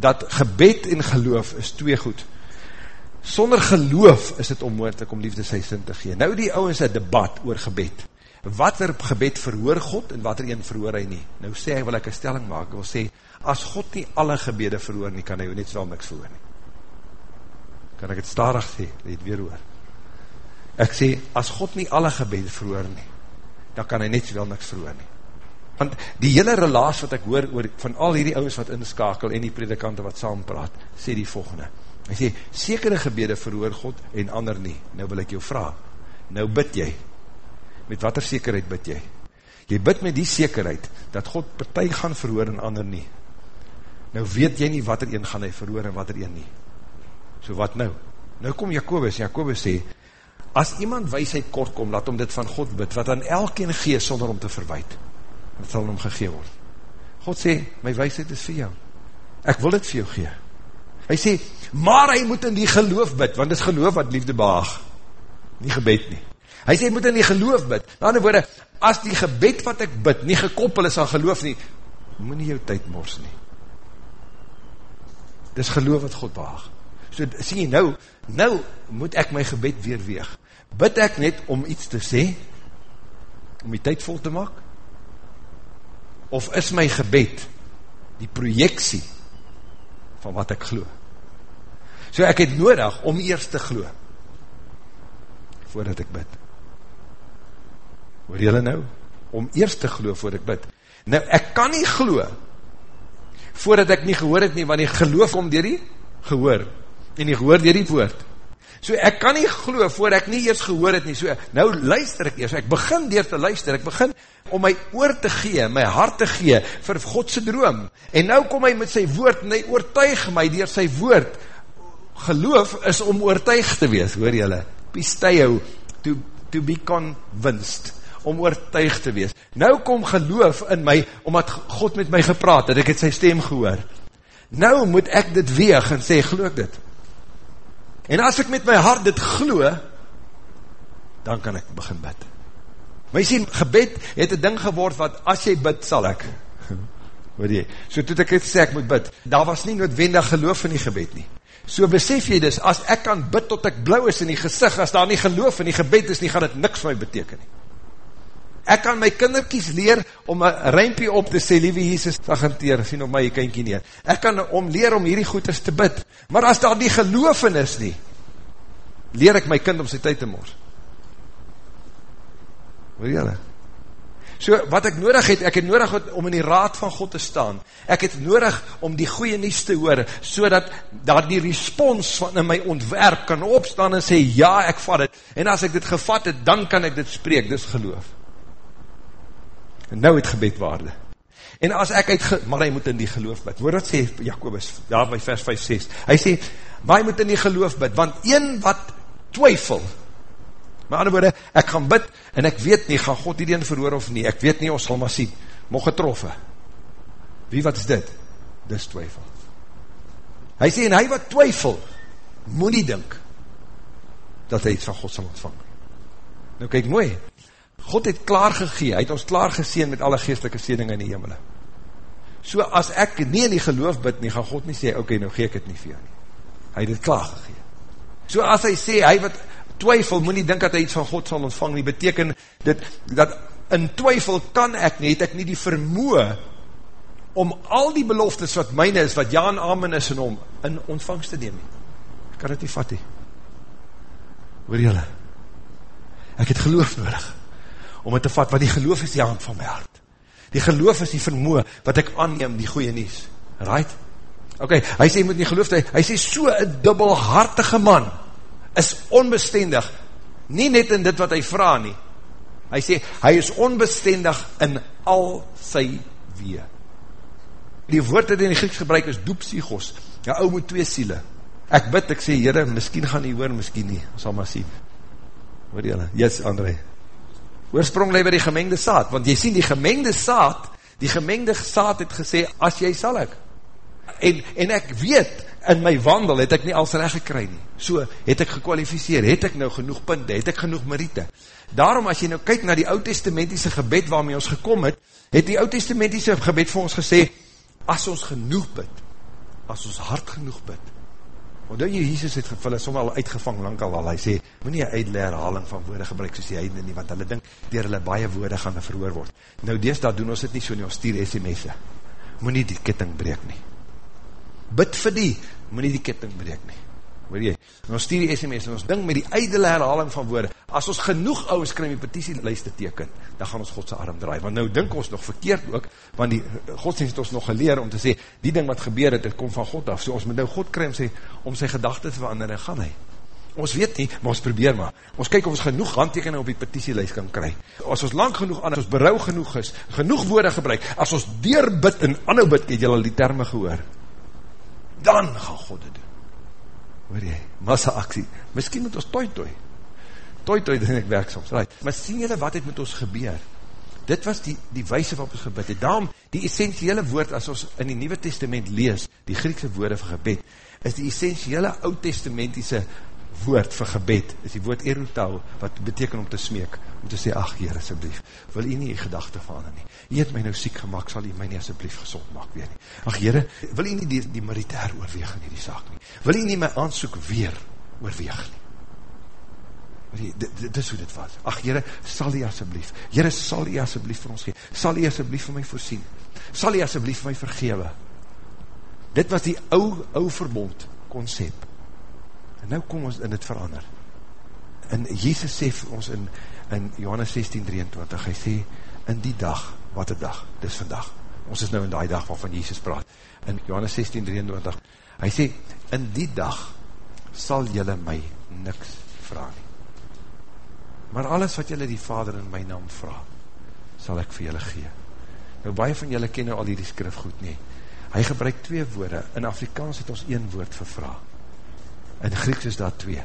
dat gebed en geloof is twee goed. Sonder geloof is het onmoendlik om liefde sy sin te gee. Nou die ouwens een debat oor gebed. Wat er gebed verhoor God, en wat er een verhoor hy nie. Nou sê hy, wil ek een stelling maak, wil sê, as God nie alle gebede verhoor nie, kan hy net wel niks verhoor nie kan ek het starig sê, dat het weer hoor. Ek sê, as God nie alle gebed verhoor nie, dan kan hy net wel niks verhoor nie. Want die hele relaas wat ek hoor, oor, van al hierdie ouwens wat inskakel, en die predikante wat saam praat, sê die volgende. Hy sê, sekere gebede verhoor God, en ander nie. Nou wil ek jou vraag, nou bid jy, met wat er sekerheid bid jy? Jy bid met die sekerheid, dat God partij gaan verhoor, en ander nie. Nou weet jy nie, wat er een gaan hy verhoor, en wat er een nie. So wat nou? Nou kom Jacobus, Jacobus sê, as iemand weisheid kort kom, laat om dit van God bid, wat aan elkeen gee sonder om te verwijt, wat sal hom gegee word. God sê, my weisheid is vir jou. Ek wil dit vir jou gee. Hy sê, maar hy moet in die geloof bid, want dit is geloof wat liefde behaag. Nie gebed nie. Hy sê, hy moet in die geloof bid. Na ander woorde, as die gebed wat ek bid, nie gekoppel is aan geloof nie, moet nie jou tyd mors nie. Dit is geloof wat God behaag. So sien jy nou, nou moet ek my gebed weer weeg. Bid ek net om iets te sê, om die tyd vol te maak? Of is my gebed die projeksie van wat ek glo? So ek het nodig om eerst te glo, voordat ek bid. Hoor jylle nou? Om eerst te glo voordat ek bid. Nou, ek kan nie glo, voordat ek nie gehoor het nie, want die geloof om dier die gehoor en die gehoor dier die woord. So ek kan nie glo voor ek nie eers gehoor het nie. So nou luister ek eers. Ek begin deur te luister. Ek begin om my oor te gee, my hart te gee vir God se droom. En nou kom hy met sy woord en hy oortuig my deur sy woord. Geloof is om oortuig te wees, hoor julle? Pisteo to to be convinced om oortuig te wees. Nou kom geloof in my omdat God met my gepraat het. Ek het sy stem gehoor. Nou moet ek dit weeg en sê glo ek dit. En as ek met my hart dit glo, dan kan ek begin bid. Maar jy sien, gebed het een ding geword wat, as jy bid, sal ek. (laughs) Hoor jy? So toe ek het sê, ek moet bid, daar was nie noodwendig geloof in die gebed nie. So besef jy dus, as ek kan bid tot ek blauw is in die gezicht, as daar nie geloof in die gebed is nie, gaan het niks vir my beteken nie. Ek kan my kinderkies leer om een ruimpie op te sê, lieve Jesus, sag hanteer, sien op my jy kynkie neer. Ek kan om leer om hierdie goeders te bid. Maar as daar die geloof in is nie, leer ek my kind om sy tyd te mors. Hoor jylle? So, wat ek nodig het, ek het nodig om in die raad van God te staan. Ek het nodig om die goeie nies te hoor, so dat daar die respons van in my ontwerp kan opstaan en sê, ja, ek vat het. En as ek dit gevat het, dan kan ek dit spreek, dis geloof. En nou het gebed waarde. En as ek uit, maar hy moet in die geloof bid. Hoor wat sê Jacobus, daar by vers 5, 6. Hy sê, maar hy moet in die geloof bid, want een wat twyfel, my ander woorde, ek gaan bid, en ek weet nie, gaan God hierdie verhoor of nie, ek weet nie, ons sal maar sien, mocht getroffe. Wie wat is dit? Dis twyfel. Hy sê, en hy wat twyfel, moet nie dink, dat hy iets van God sal ontvang. Nou kyk mooi, God het klaar gegee, hy het ons klaar geseen met alle geestelike seeninge in die hemel. So as ek nie in die geloof bid nie, gaan God nie sê, ok, nou gee ek het nie vir jou nie. Hy het het klaar gegee. So as hy sê, hy wat twyfel, moet nie dink dat hy iets van God sal ontvang nie, beteken dit, dat in twyfel kan ek nie, het ek nie die vermoe om al die beloftes wat myne is, wat ja en amen is in hom, in ontvangst te neem nie. Ek kan het nie vat nie. Hoor jylle? Ek het geloof nodig om het te vat, want die geloof is die hand van my hart. Die geloof is die vermoe, wat ek aanneem, die goeie nies. Right? Ok, hy sê, moet nie geloof, hy, hy sê, so een dubbelhartige man, is onbestendig, nie net in dit wat hy vraag nie, hy sê, hy is onbestendig in al sy wee. Die woord dat in die Grieks gebruik is, doepsiegos, ja, ou moet twee siele, ek bid, ek sê, jyre, miskien gaan nie hoor, miskien nie, sal maar sien, hoor jylle, yes, André, oorsprong lewe die gemengde saad, want jy sien die gemengde saad, die gemengde saad het gesê, as jy sal ek, en, en ek weet, in my wandel het ek nie als recht gekry nie. So het ek gekwalificeer, het ek nou genoeg punte, het ek genoeg meriete. Daarom as jy nou kyk na die oud-testamentiese gebed waarmee ons gekom het, het die oud-testamentiese gebed vir ons gesê, as ons genoeg bid, as ons hard genoeg bid, Want dan jy, Jesus het hulle som al uitgevang lang al al, hy sê, moet nie een uitle herhaling van woorde gebruik soos die heidene nie, want hulle dink, dier hulle baie woorde gaan verhoor word. Nou, dees dat doen ons het nie so nie, ons stuur sms'e. Moet nie die ketting breek nie. Bid vir die, moet nie die ketting breek nie hoor jy, en ons stuur die sms, en ons ding met die eidele herhaling van woorde, as ons genoeg ouwe skrim die petitielijste teken, dan gaan ons Godse arm draai, want nou dink ons nog verkeerd ook, want die godsdienst het ons nog geleer om te sê, die ding wat gebeur het, het kom van God af, so ons moet nou God kry om sy, om sy gedachte te verander, en gaan hy, ons weet nie, maar ons probeer maar, ons kyk of ons genoeg handtekening op die petitielijst kan kry, as ons lang genoeg aan, as ons berouw genoeg is, genoeg woorde gebruik, as ons deurbid en anhou bid, het jy al die termen gehoor, dan gaan God het hoor jy, massa aksie, miskien moet ons toi toi, toi toi denk ek werk soms, right. maar sien jylle wat het met ons gebeur, dit was die, die wijse wat ons gebid het, daarom die essentiële woord, as ons in die Nieuwe Testament lees, die Griekse woorde vir gebed, is die essentiële oud-testamentiese woord vir gebed, is die woord erotau, wat beteken om te smeek, om te sê, ach Heer, asjeblief, wil jy nie die gedachte verander nie, jy het my nou siek gemaakt, sal jy my nie asjeblief gezond maak weer nie, ach Heer, wil jy nie die, die militair oorweeg in die saak nie, wil jy nie my aansoek weer oorweeg nie, dit, is hoe dit was, ach Heer, sal jy asjeblief, Heer, sal jy asjeblief vir ons gee, sal jy asjeblief vir my voorsien, sal jy asjeblief vir my vergewe, dit was die ou, ou verbond, concept, nou kom ons in het verander. En Jezus sê vir ons in, in Johannes 16, 23, hy sê, in die dag, wat die dag, dis vandag. Ons is nou in die dag waarvan Jezus praat. In Johannes 16, 23, hy sê, in die dag sal jylle my niks vraag nie. Maar alles wat jylle die Vader in my naam vraag, sal ek vir jylle gee. Nou, baie van jylle ken nou al die skrif goed nie. Hy gebruik twee woorde. In Afrikaans het ons een woord vir vraag in Grieks is daar twee.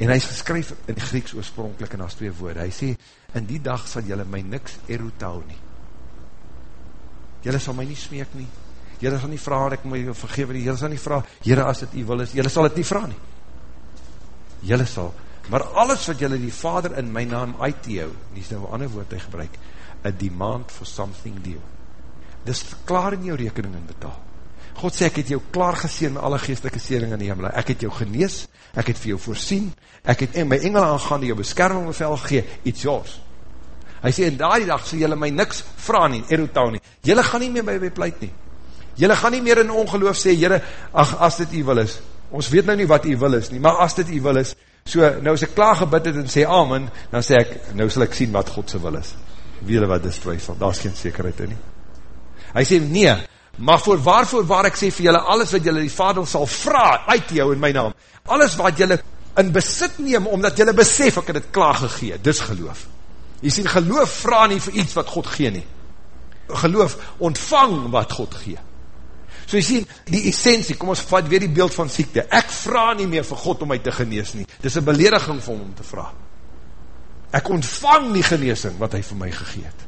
En hy is geskryf in Grieks oorspronkelijk en as twee woorde. Hy sê, in die dag sal jylle my niks erotau nie. Jylle sal my nie smeek nie. Jylle sal nie vraag, ek my vergewe nie. Jylle sal nie vraag, jylle as het u wil is, jylle sal het nie vraag nie. Jylle sal, maar alles wat jylle die vader in my naam uit jou, nie is nou een ander woord hy gebruik, a demand for something deal. Dis klaar in jou rekening in betaal. God sê, ek het jou klaar geseen met alle geestelike sering in die hemel. Ek het jou genees, ek het vir jou voorsien, ek het in my engel aangaan die jou beskerming en vel gee, iets joors. Hy sê, in daardie dag sê jylle my niks vraag nie, erotau nie. Jylle gaan nie meer by my pleit nie. Jylle gaan nie meer in ongeloof sê, jylle, ach, as dit u wil is, ons weet nou nie wat u wil is nie, maar as dit u wil is, so, nou as ek klaar gebid het en sê amen, dan sê ek, nou sal ek sien wat Godse wil is. Wie jylle wat dis twyfel, daar is geen zekerheid in nie. Hy sê, nee, maar voor waarvoor waar ek sê vir julle, alles wat julle die vader sal vraag, uit jou in my naam, alles wat julle in besit neem, omdat julle besef, ek het het klaar gegee, dis geloof. Jy sien, geloof vraag nie vir iets wat God gee nie. Geloof ontvang wat God gee. So jy sien, die essentie, kom ons vat weer die beeld van siekte, ek vraag nie meer vir God om my te genees nie, dis een belediging vir hom om te vraag. Ek ontvang die geneesing wat hy vir my gegeet.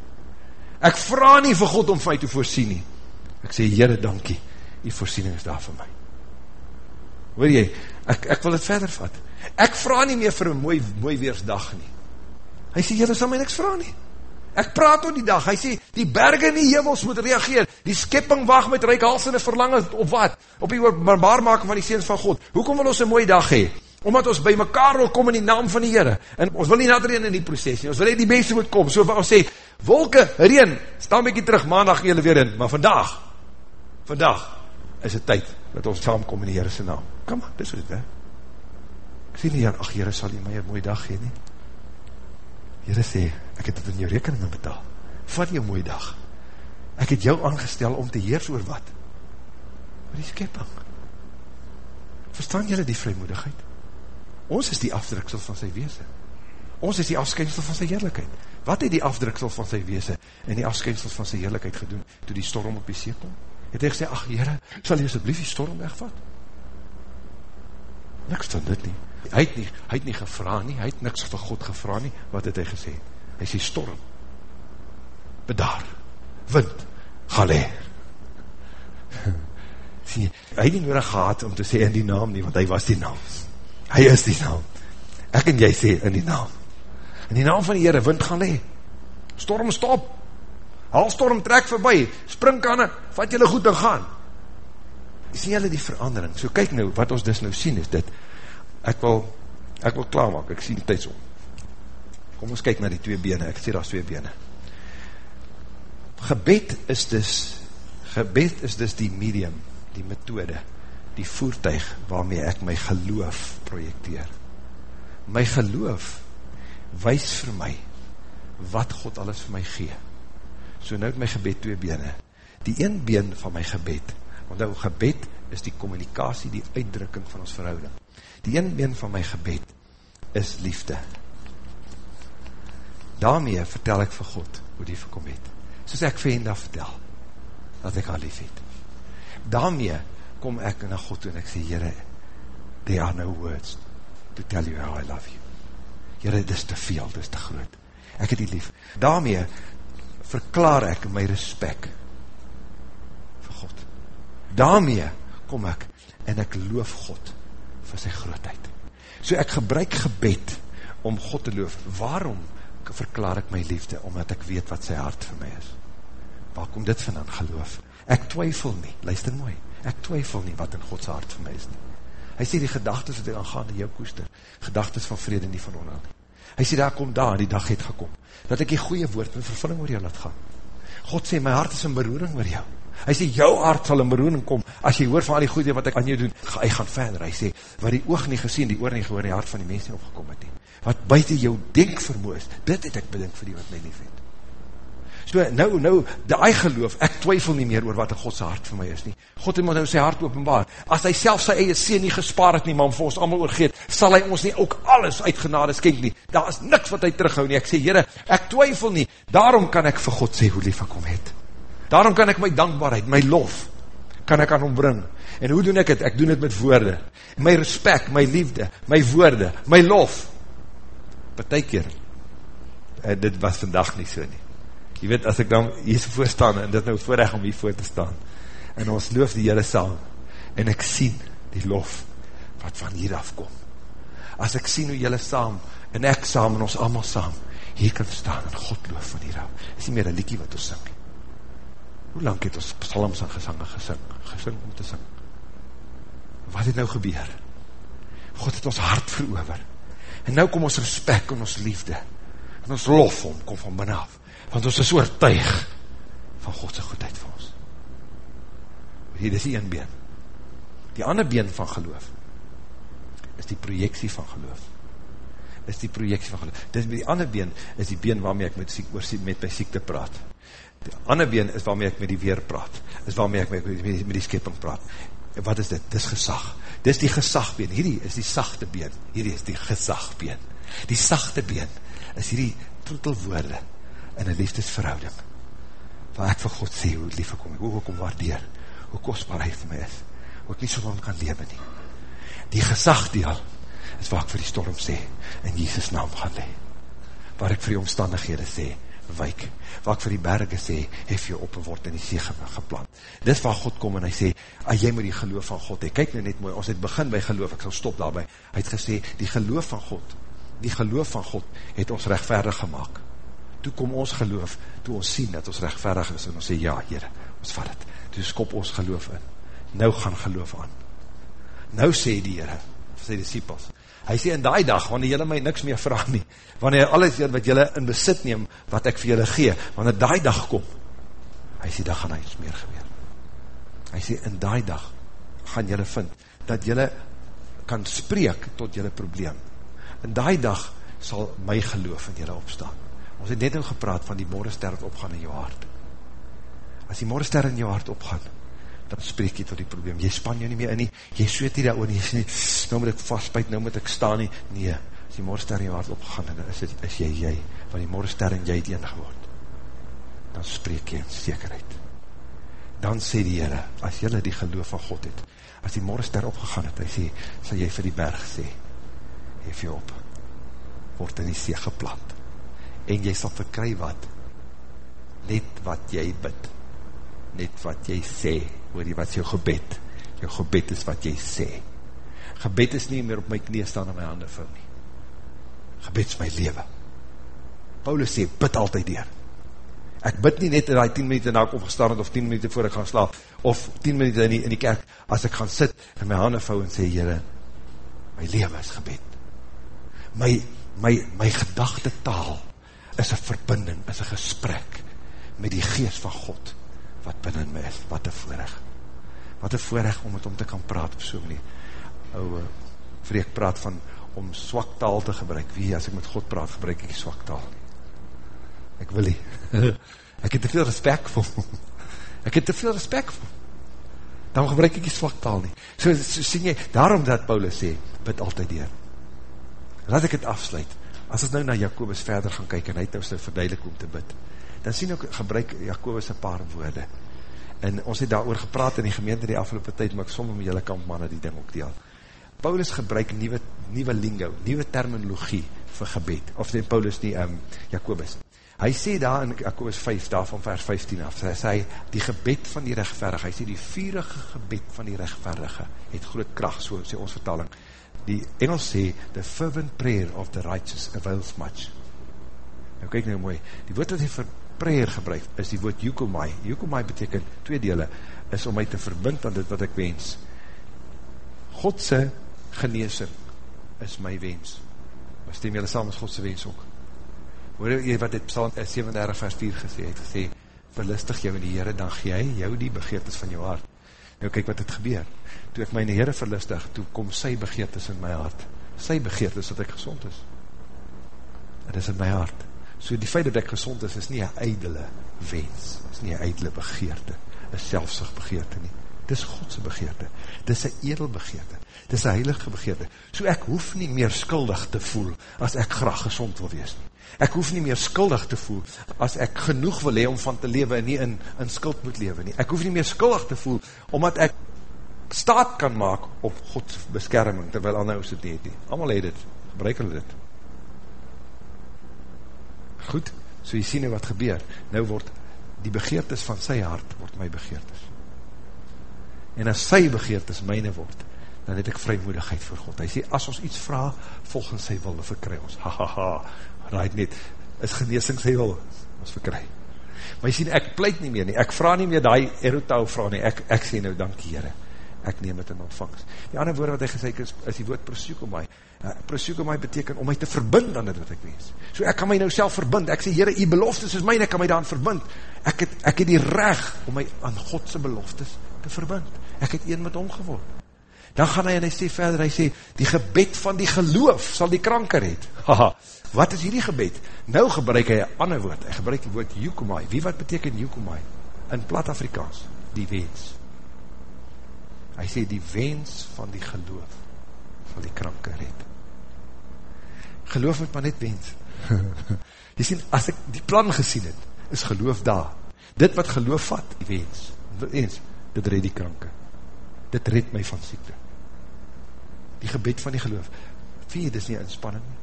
Ek vraag nie vir God om vir my te voorsien nie, Ek sê, Heere, dankie, die voorsiening is daar vir my. Hoor jy, ek, ek wil het verder vat. Ek vraag nie meer vir een mooi, mooi weersdag nie. Hy sê, Heere, sal my niks vraag nie. Ek praat oor die dag, hy sê, die berge in die hemels moet reageer, die skepping wacht met reikhalsende verlangen, op wat? Op die oorbaarmaken van die seens van God. Hoekom wil ons een mooi dag hee? Omdat ons by mekaar wil kom in die naam van die Heere. En ons wil nie nader in die proces nie, ons wil nie die mense moet kom. So ons sê, wolke, reen, sta my terug, maandag jylle weer in, maar vandag, vandag is het tyd dat ons saamkom in die Heere sy naam. Kom maar, dis het, he. Ek sê nie, ach Heere, sal jy my een mooie dag gee nie? Heere sê, ek het het in jou rekening betaal. Vat jou mooie dag. Ek het jou aangestel om te heers oor wat? Oor die skepping. Verstaan jylle die vrymoedigheid? Ons is die afdruksel van sy weese. Ons is die afskynsel van sy heerlijkheid. Wat het die afdruksel van sy weese en die afskynsel van sy heerlijkheid gedoen, toe die storm op die see kom? Het hy gesê, ach Heere, sal jy asblief die storm wegvat? Niks van dit nie. Hy het nie, hy het nie gevra nie, hy het niks van God gevra nie, wat het hy gesê? Hy sê storm, bedaar, wind, ga leer. (laughs) Sien, hy het nie nodig gehad om te sê in die naam nie, want hy was die naam. Hy is die naam. Ek en jy sê in die naam. In die naam van die Heere, wind gaan lee. Storm stop. Halstorm trek voorbij. Spring kan, vat jylle goed en gaan. Sien jylle die verandering? So kyk nou, wat ons dus nou sien is dit. Ek wil, ek wil klaarmaak, ek sien tijds om. Kom ons kyk na die twee bene, ek sê daar twee bene. Gebed is dus, gebed is dus die medium, die methode, die voertuig waarmee ek my geloof projecteer. My geloof wys vir my wat God alles vir my gee. So nou het my gebed twee bene. Die een been van my gebed, want nou gebed is die communicatie, die uitdrukking van ons verhouding. Die een been van my gebed is liefde. Daarmee vertel ek vir God hoe die verkom het. Soos ek vir Henda vertel, dat ek haar lief het. Daarmee kom ek na God toe en ek sê, Heere, there are no words to tell you how I love you. Heere, dit is te veel, dit is te groot. Ek het die lief. Daarmee verklaar ek my respect vir God. Daarmee kom ek en ek loof God vir sy grootheid. So ek gebruik gebed om God te loof. Waarom verklaar ek my liefde? Omdat ek weet wat sy hart vir my is. Waar kom dit vandaan geloof? Ek twyfel nie, luister mooi, ek twyfel nie wat in Godse hart vir my is nie. Hy sê die gedagtes wat hy aangaan in jou koester, gedagtes van vrede nie van onhaal nie. Hy sê daar kom daar, die dag het gekom, dat ek die goeie woord met vervulling oor jou laat gaan. God sê, my hart is in beroering oor jou. Hy sê, jou hart sal in beroering kom, as jy hoor van al die goede wat ek aan jou doen, hy gaan verder. Hy sê, wat die oog nie gesien, die oor nie gehoor, die hart van die mens nie opgekom het nie. Wat buiten jou denk vermoes, dit het ek bedink vir die wat my lief het. So, nou, nou, die geloof, ek twyfel nie meer oor wat in Godse hart vir my is nie. God het my nou sy hart openbaar. As hy self sy eie sê nie gespaar het nie, maar om vir ons allemaal oorgeet, sal hy ons nie ook alles uit genade skenk nie. Daar is niks wat hy terughou nie. Ek sê, Heere, ek twyfel nie. Daarom kan ek vir God sê hoe lief ek om het. Daarom kan ek my dankbaarheid, my lof, kan ek aan hom bring. En hoe doen ek het? Ek doen het met woorde. My respect, my liefde, my woorde, my lof. Partijkeer, eh, dit was vandag nie so nie jy weet, as ek dan hier voor staan, en dit nou voorrecht om hier voor te staan, en ons loof die Heere saam, en ek sien die lof, wat van hier afkom. As ek sien hoe jylle saam, en ek saam, en ons allemaal saam, hier kan staan, en God loof van hier af, is nie meer een liekie wat ons sing. Hoe lang het ons psalms en gesange gesing, gesing om te sing? Wat het nou gebeur? God het ons hart verover, en nou kom ons respect en ons liefde, en ons lof om, kom van binnen af, want ons is oortuig van Godse goedheid vir ons. Hier is die een been. Die ander been van geloof is die projeksie van geloof. Is die projeksie van geloof. Dis die ander been is die been waarmee ek met, oor, met my siekte praat. Die ander been is waarmee ek met die weer praat. Is waarmee ek met, met, met die skepping praat. En wat is dit? Dis gesag. Dis die gesagbeen. Hierdie is die sachte been. Hierdie is die gesagbeen. Die sachte been is hierdie troetelwoorde in een liefdesverhouding, waar ek vir God sê, hoe lief ek om, hoe ek om waardeer, hoe kostbaar hy vir my is, hoe ek nie so lang kan leven nie. Die gezagdeel is waar ek vir die storm sê, in Jesus naam gaan le. Waar ek vir die omstandighede sê, wijk, waar ek vir die berge sê, hef jy op en word in die see geplant. Dis waar God kom en hy sê, ah, jy moet die geloof van God, hy kyk nou net mooi, ons het begin by geloof, ek sal stop daarby, hy het gesê, die geloof van God, die geloof van God, het ons rechtvaardig gemaakt, toe kom ons geloof, toe ons sien dat ons rechtverig is, en ons sê, ja, Heere, ons vat het, toe skop ons geloof in, nou gaan geloof aan, nou sê die Heere, sy disciples, hy sê in die dag, wanneer jylle my niks meer vraag nie, wanneer alles wat jylle in besit neem, wat ek vir jylle gee, wanneer die dag kom, hy sê, daar gaan iets meer gebeur, hy sê, in die dag, gaan jylle vind, dat jylle kan spreek tot jylle probleem, in die dag, sal my geloof in jylle opstaan, Ons het net nou gepraat van die morgenster wat opgaan in jou hart. As die morgenster in jou hart opgaan, dan spreek jy tot die probleem. Jy span jou nie meer in nie, jy sweet nie daar oor nie, jy sê nie, nou moet ek vastbuit, nou moet ek staan nie. Nee, as die morgenster in jou hart opgaan, dan is, het, is jy jy, van die morgenster en jy het een geword. Dan spreek jy in zekerheid. Dan sê die Heere, as jylle die geloof van God het, as die morgenster opgegaan het, hy sê, sal jy vir die berg sê, hef jy op, word in die see geplant en jy sal verkry wat net wat jy bid net wat jy sê oor die wat jou gebed jou gebed is wat jy sê. Gebed is nie meer op my knie staan en my hande vou nie. Gebed is my leven. Paulus sê, bid altyd dier. Ek bid nie net in die 10 minuut na ek opgestaan het, of 10 minuut voor ek gaan slaap, of 10 minuut in die, in die kerk, as ek gaan sit en my hande vou en sê, Heere, my leven is gebed. My, my, my gedachte taal is een verbinding, is een gesprek met die geest van God, wat binnen my is, wat een voorrecht. Wat een voorrecht om het om te kan praat op so'n manier. Ouwe, vreek praat van om swak taal te gebruik. Wie, as ek met God praat, gebruik ek swak taal nie ek wil nie, (laughs) ek het te veel respect vir hom, ek het te veel respect vir hom, dan gebruik ek die swak taal nie, so, so sien jy, daarom dat Paulus sê, bid altyd dier, laat ek het afsluit, as ons nou na Jacobus verder gaan kyk, en hy het nou sy verduidelik om te bid, dan sien ek, gebruik Jacobus een paar woorde, en ons het daar gepraat in die gemeente die afgelopen tyd, maar ek som om jylle kampmanne die ding ook deel, Paulus gebruik nieuwe, nieuwe lingo, nieuwe terminologie vir gebed, of die Paulus nie, um, Jacobus, Hy sê daar in Jakobus 5, daar van vers 15 af, hy sê, die gebed van die rechtverige, hy sê, die vierige gebed van die rechtverige, het groot kracht, so sê ons vertaling. Die Engels sê, the fervent prayer of the righteous avails much. Nou kyk nou mooi, die woord wat hy vir prayer gebruik, is die woord yukomai. Yukomai beteken twee dele, is om my te verbind aan dit wat ek wens. Godse geneesing is my wens. Maar stem jylle saam as Godse wens ook? hoor jy wat het Psalm 37 vers 4 gesê, het gesê, verlustig jou in die Heere, dan gee hy jou die begeertes van jou hart. Nou kyk wat het gebeur, toe ek my in die Heere verlustig, toe kom sy begeertes in my hart, sy begeertes dat ek gezond is. Het is in my hart. So die feit dat ek gezond is, is nie een eidele wens, is nie een eidele begeerte, een selfsig begeerte nie. Dit is Godse begeerte, dit is een edel begeerte, dit is een heilige begeerte. So ek hoef nie meer skuldig te voel, as ek graag gezond wil wees nie. Ek hoef nie meer skuldig te voel, as ek genoeg wil hee om van te lewe en nie in, in skuld moet lewe nie. Ek hoef nie meer skuldig te voel, omdat ek staat kan maak op Gods beskerming, terwyl ander ons het nie het nie. Allemaal het dit, gebruik hulle dit. Goed, so jy sien nou wat gebeur. Nou word die begeertes van sy hart, word my begeertes. En as sy begeertes myne word, dan het ek vrymoedigheid vir God. Hy sê, as ons iets vraag, volgens sy wil, verkry ons. Ha, ha, ha raad net, is geneesing sy wil, ons verkry. Maar jy sien, ek pleit nie meer nie, ek vraag nie meer die erotouw vraag nie, ek, ek sê nou, dankie heren, ek neem het in ontvangst. Die ander woord wat hy gesê is, is die woord prosukomai. Uh, prosukomai beteken om my te verbind aan dit wat ek wees. So ek kan my nou self verbind, ek sê, heren, die beloftes is myne, ek kan my daan verbind. Ek het, ek het die reg om my aan Godse beloftes te verbind. Ek het een met hom geword. Dan gaan hy en hy sê verder, hy sê, die gebed van die geloof sal die kranker het. Haha, (laughs) wat is hierdie gebed? Nou gebruik hy een ander woord, hy gebruik die woord yukumai. Wie wat beteken yukumai? In plat Afrikaans, die wens. Hy sê die wens van die geloof sal die kranke red. Geloof moet maar net wens. (laughs) Jy sien, as ek die plan gesien het, is geloof daar. Dit wat geloof vat, die wens, wens dit red die kranke. Dit red my van siekte. Die gebed van die geloof. Vind jy, dit is nie inspanning nie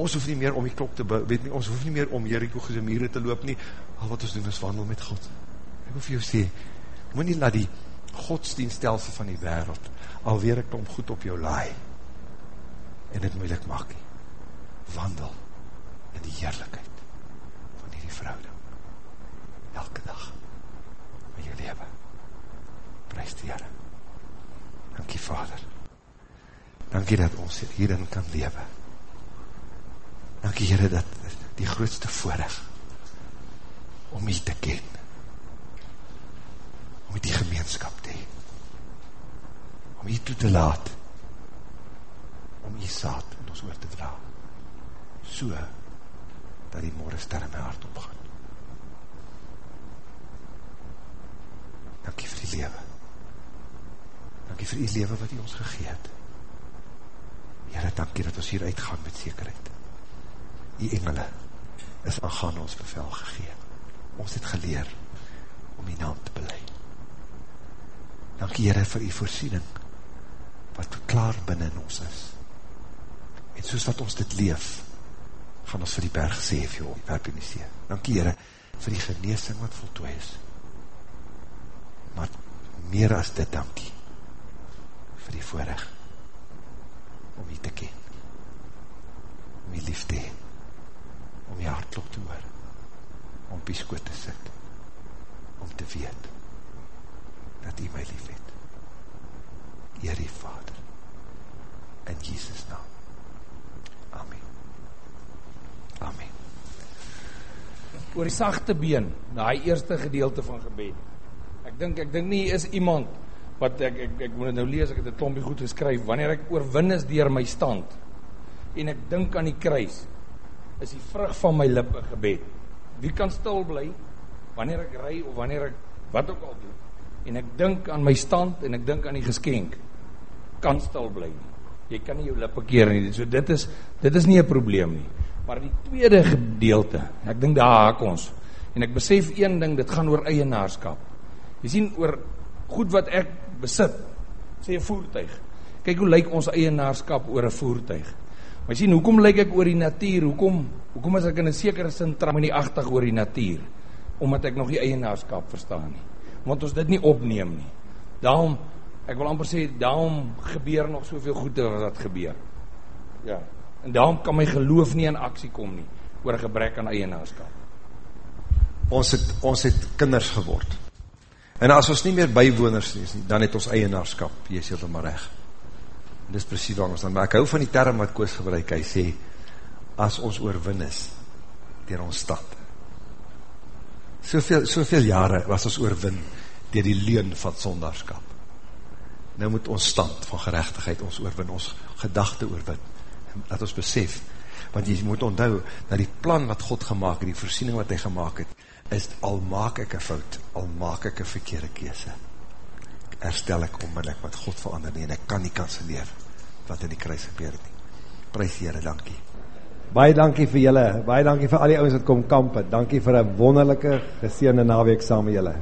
ons hoef nie meer om die klok te weet nie, ons hoef nie meer om Jericho gezemiere te loop nie, al wat ons doen is wandel met God. Ek hoef jou sê, moet nie laat die godsdienstelsel van die wereld alweer ek om goed op jou laai en het moeilik maak nie. Wandel in die heerlijkheid van die verhouding. Elke dag in jou leven. Prijs die Heere. Dankie Vader. Dankie dat ons hierin kan lewe. Dankie Heere dat die grootste voorrecht om jy te ken om die gemeenskap te heen om jy toe te laat. Om jy saad in ons oor te dra. So dat die morgenster in my hart opgaan. Dankie vir die lewe. Dankie vir die lewe wat jy ons gegeet Heere, dankie dat ons hier uitgaan met zekerheid die engele is aangaan ons bevel gegeen. Ons het geleer om die naam te beleid. Dankie Heere vir die voorsiening wat klaar binnen ons is. En soos wat ons dit leef, gaan ons vir die berg sê, vir jou werp in die see. Dankie Heere vir die geneesing wat voltooi is. Maar meer as dit dankie, voorrecht om jy te ken, om jy lief te heen, om jy hartklop te hoor, om op jy skoot te sit, om te weet, dat jy my lief het. Eer die Vader, in Jesus naam. Amen. Amen. Oor die sachte been, na die eerste gedeelte van gebed. Ek dink, ek dink nie is iemand, wat ek, ek, ek moet nou lees, ek het het klompie goed geskryf, wanneer ek oorwin is dier my stand, en ek dink aan die kruis, is die vrug van my lippe gebed. Wie kan stil bly, wanneer ek ry, of wanneer ek, wat ook al doen, en ek dink aan my stand, en ek dink aan die geskenk, kan stil bly nie. Jy kan nie jou lippe keer nie, so dit is, dit is nie een probleem nie. Maar die tweede gedeelte, ek dink daar haak ons, en ek besef een ding, dit gaan oor eienaarskap. Jy sien, oor goed wat ek besit, sê een voertuig. Kyk hoe lyk ons eienaarskap oor een voertuig. Maar sien, hoekom lyk ek oor die natuur? Hoekom, hoekom is ek in een sekere sin tram in die achtig oor die natuur? Omdat ek nog die eienaarskap verstaan nie. Want ons dit nie opneem nie. Daarom, ek wil amper sê, daarom gebeur nog soveel goede wat gebeur. Ja, en daarom kan my geloof nie in aksie kom nie, oor gebrek aan eienaarskap. Ons het, ons het kinders geword. En as ons nie meer bywoners is nie, dan het ons eienaarskap, jy is heel maar recht. Dit is precies waar ons dan, maar ek hou van die term wat Koos gebruik, hy sê, as ons oorwin is, dier ons stad. Soveel, soveel jare was ons oorwin, dier die leun van sondarskap. Nou moet ons stand van gerechtigheid ons oorwin, ons gedachte oorwin, dat ons besef, want jy moet onthou, dat die plan wat God gemaakt, die voorsiening wat hy gemaakt het, is al maak ek een fout, al maak ek een verkeerde kese, herstel ek onmiddellik wat God verander nie, en ek kan nie kanseleer wat in die kruis gebeur nie. Prijs Heere, dankie. Baie dankie vir julle, baie dankie vir al die ouwens wat kom kamp het, dankie vir een wonderlijke geseende naweek saam met julle.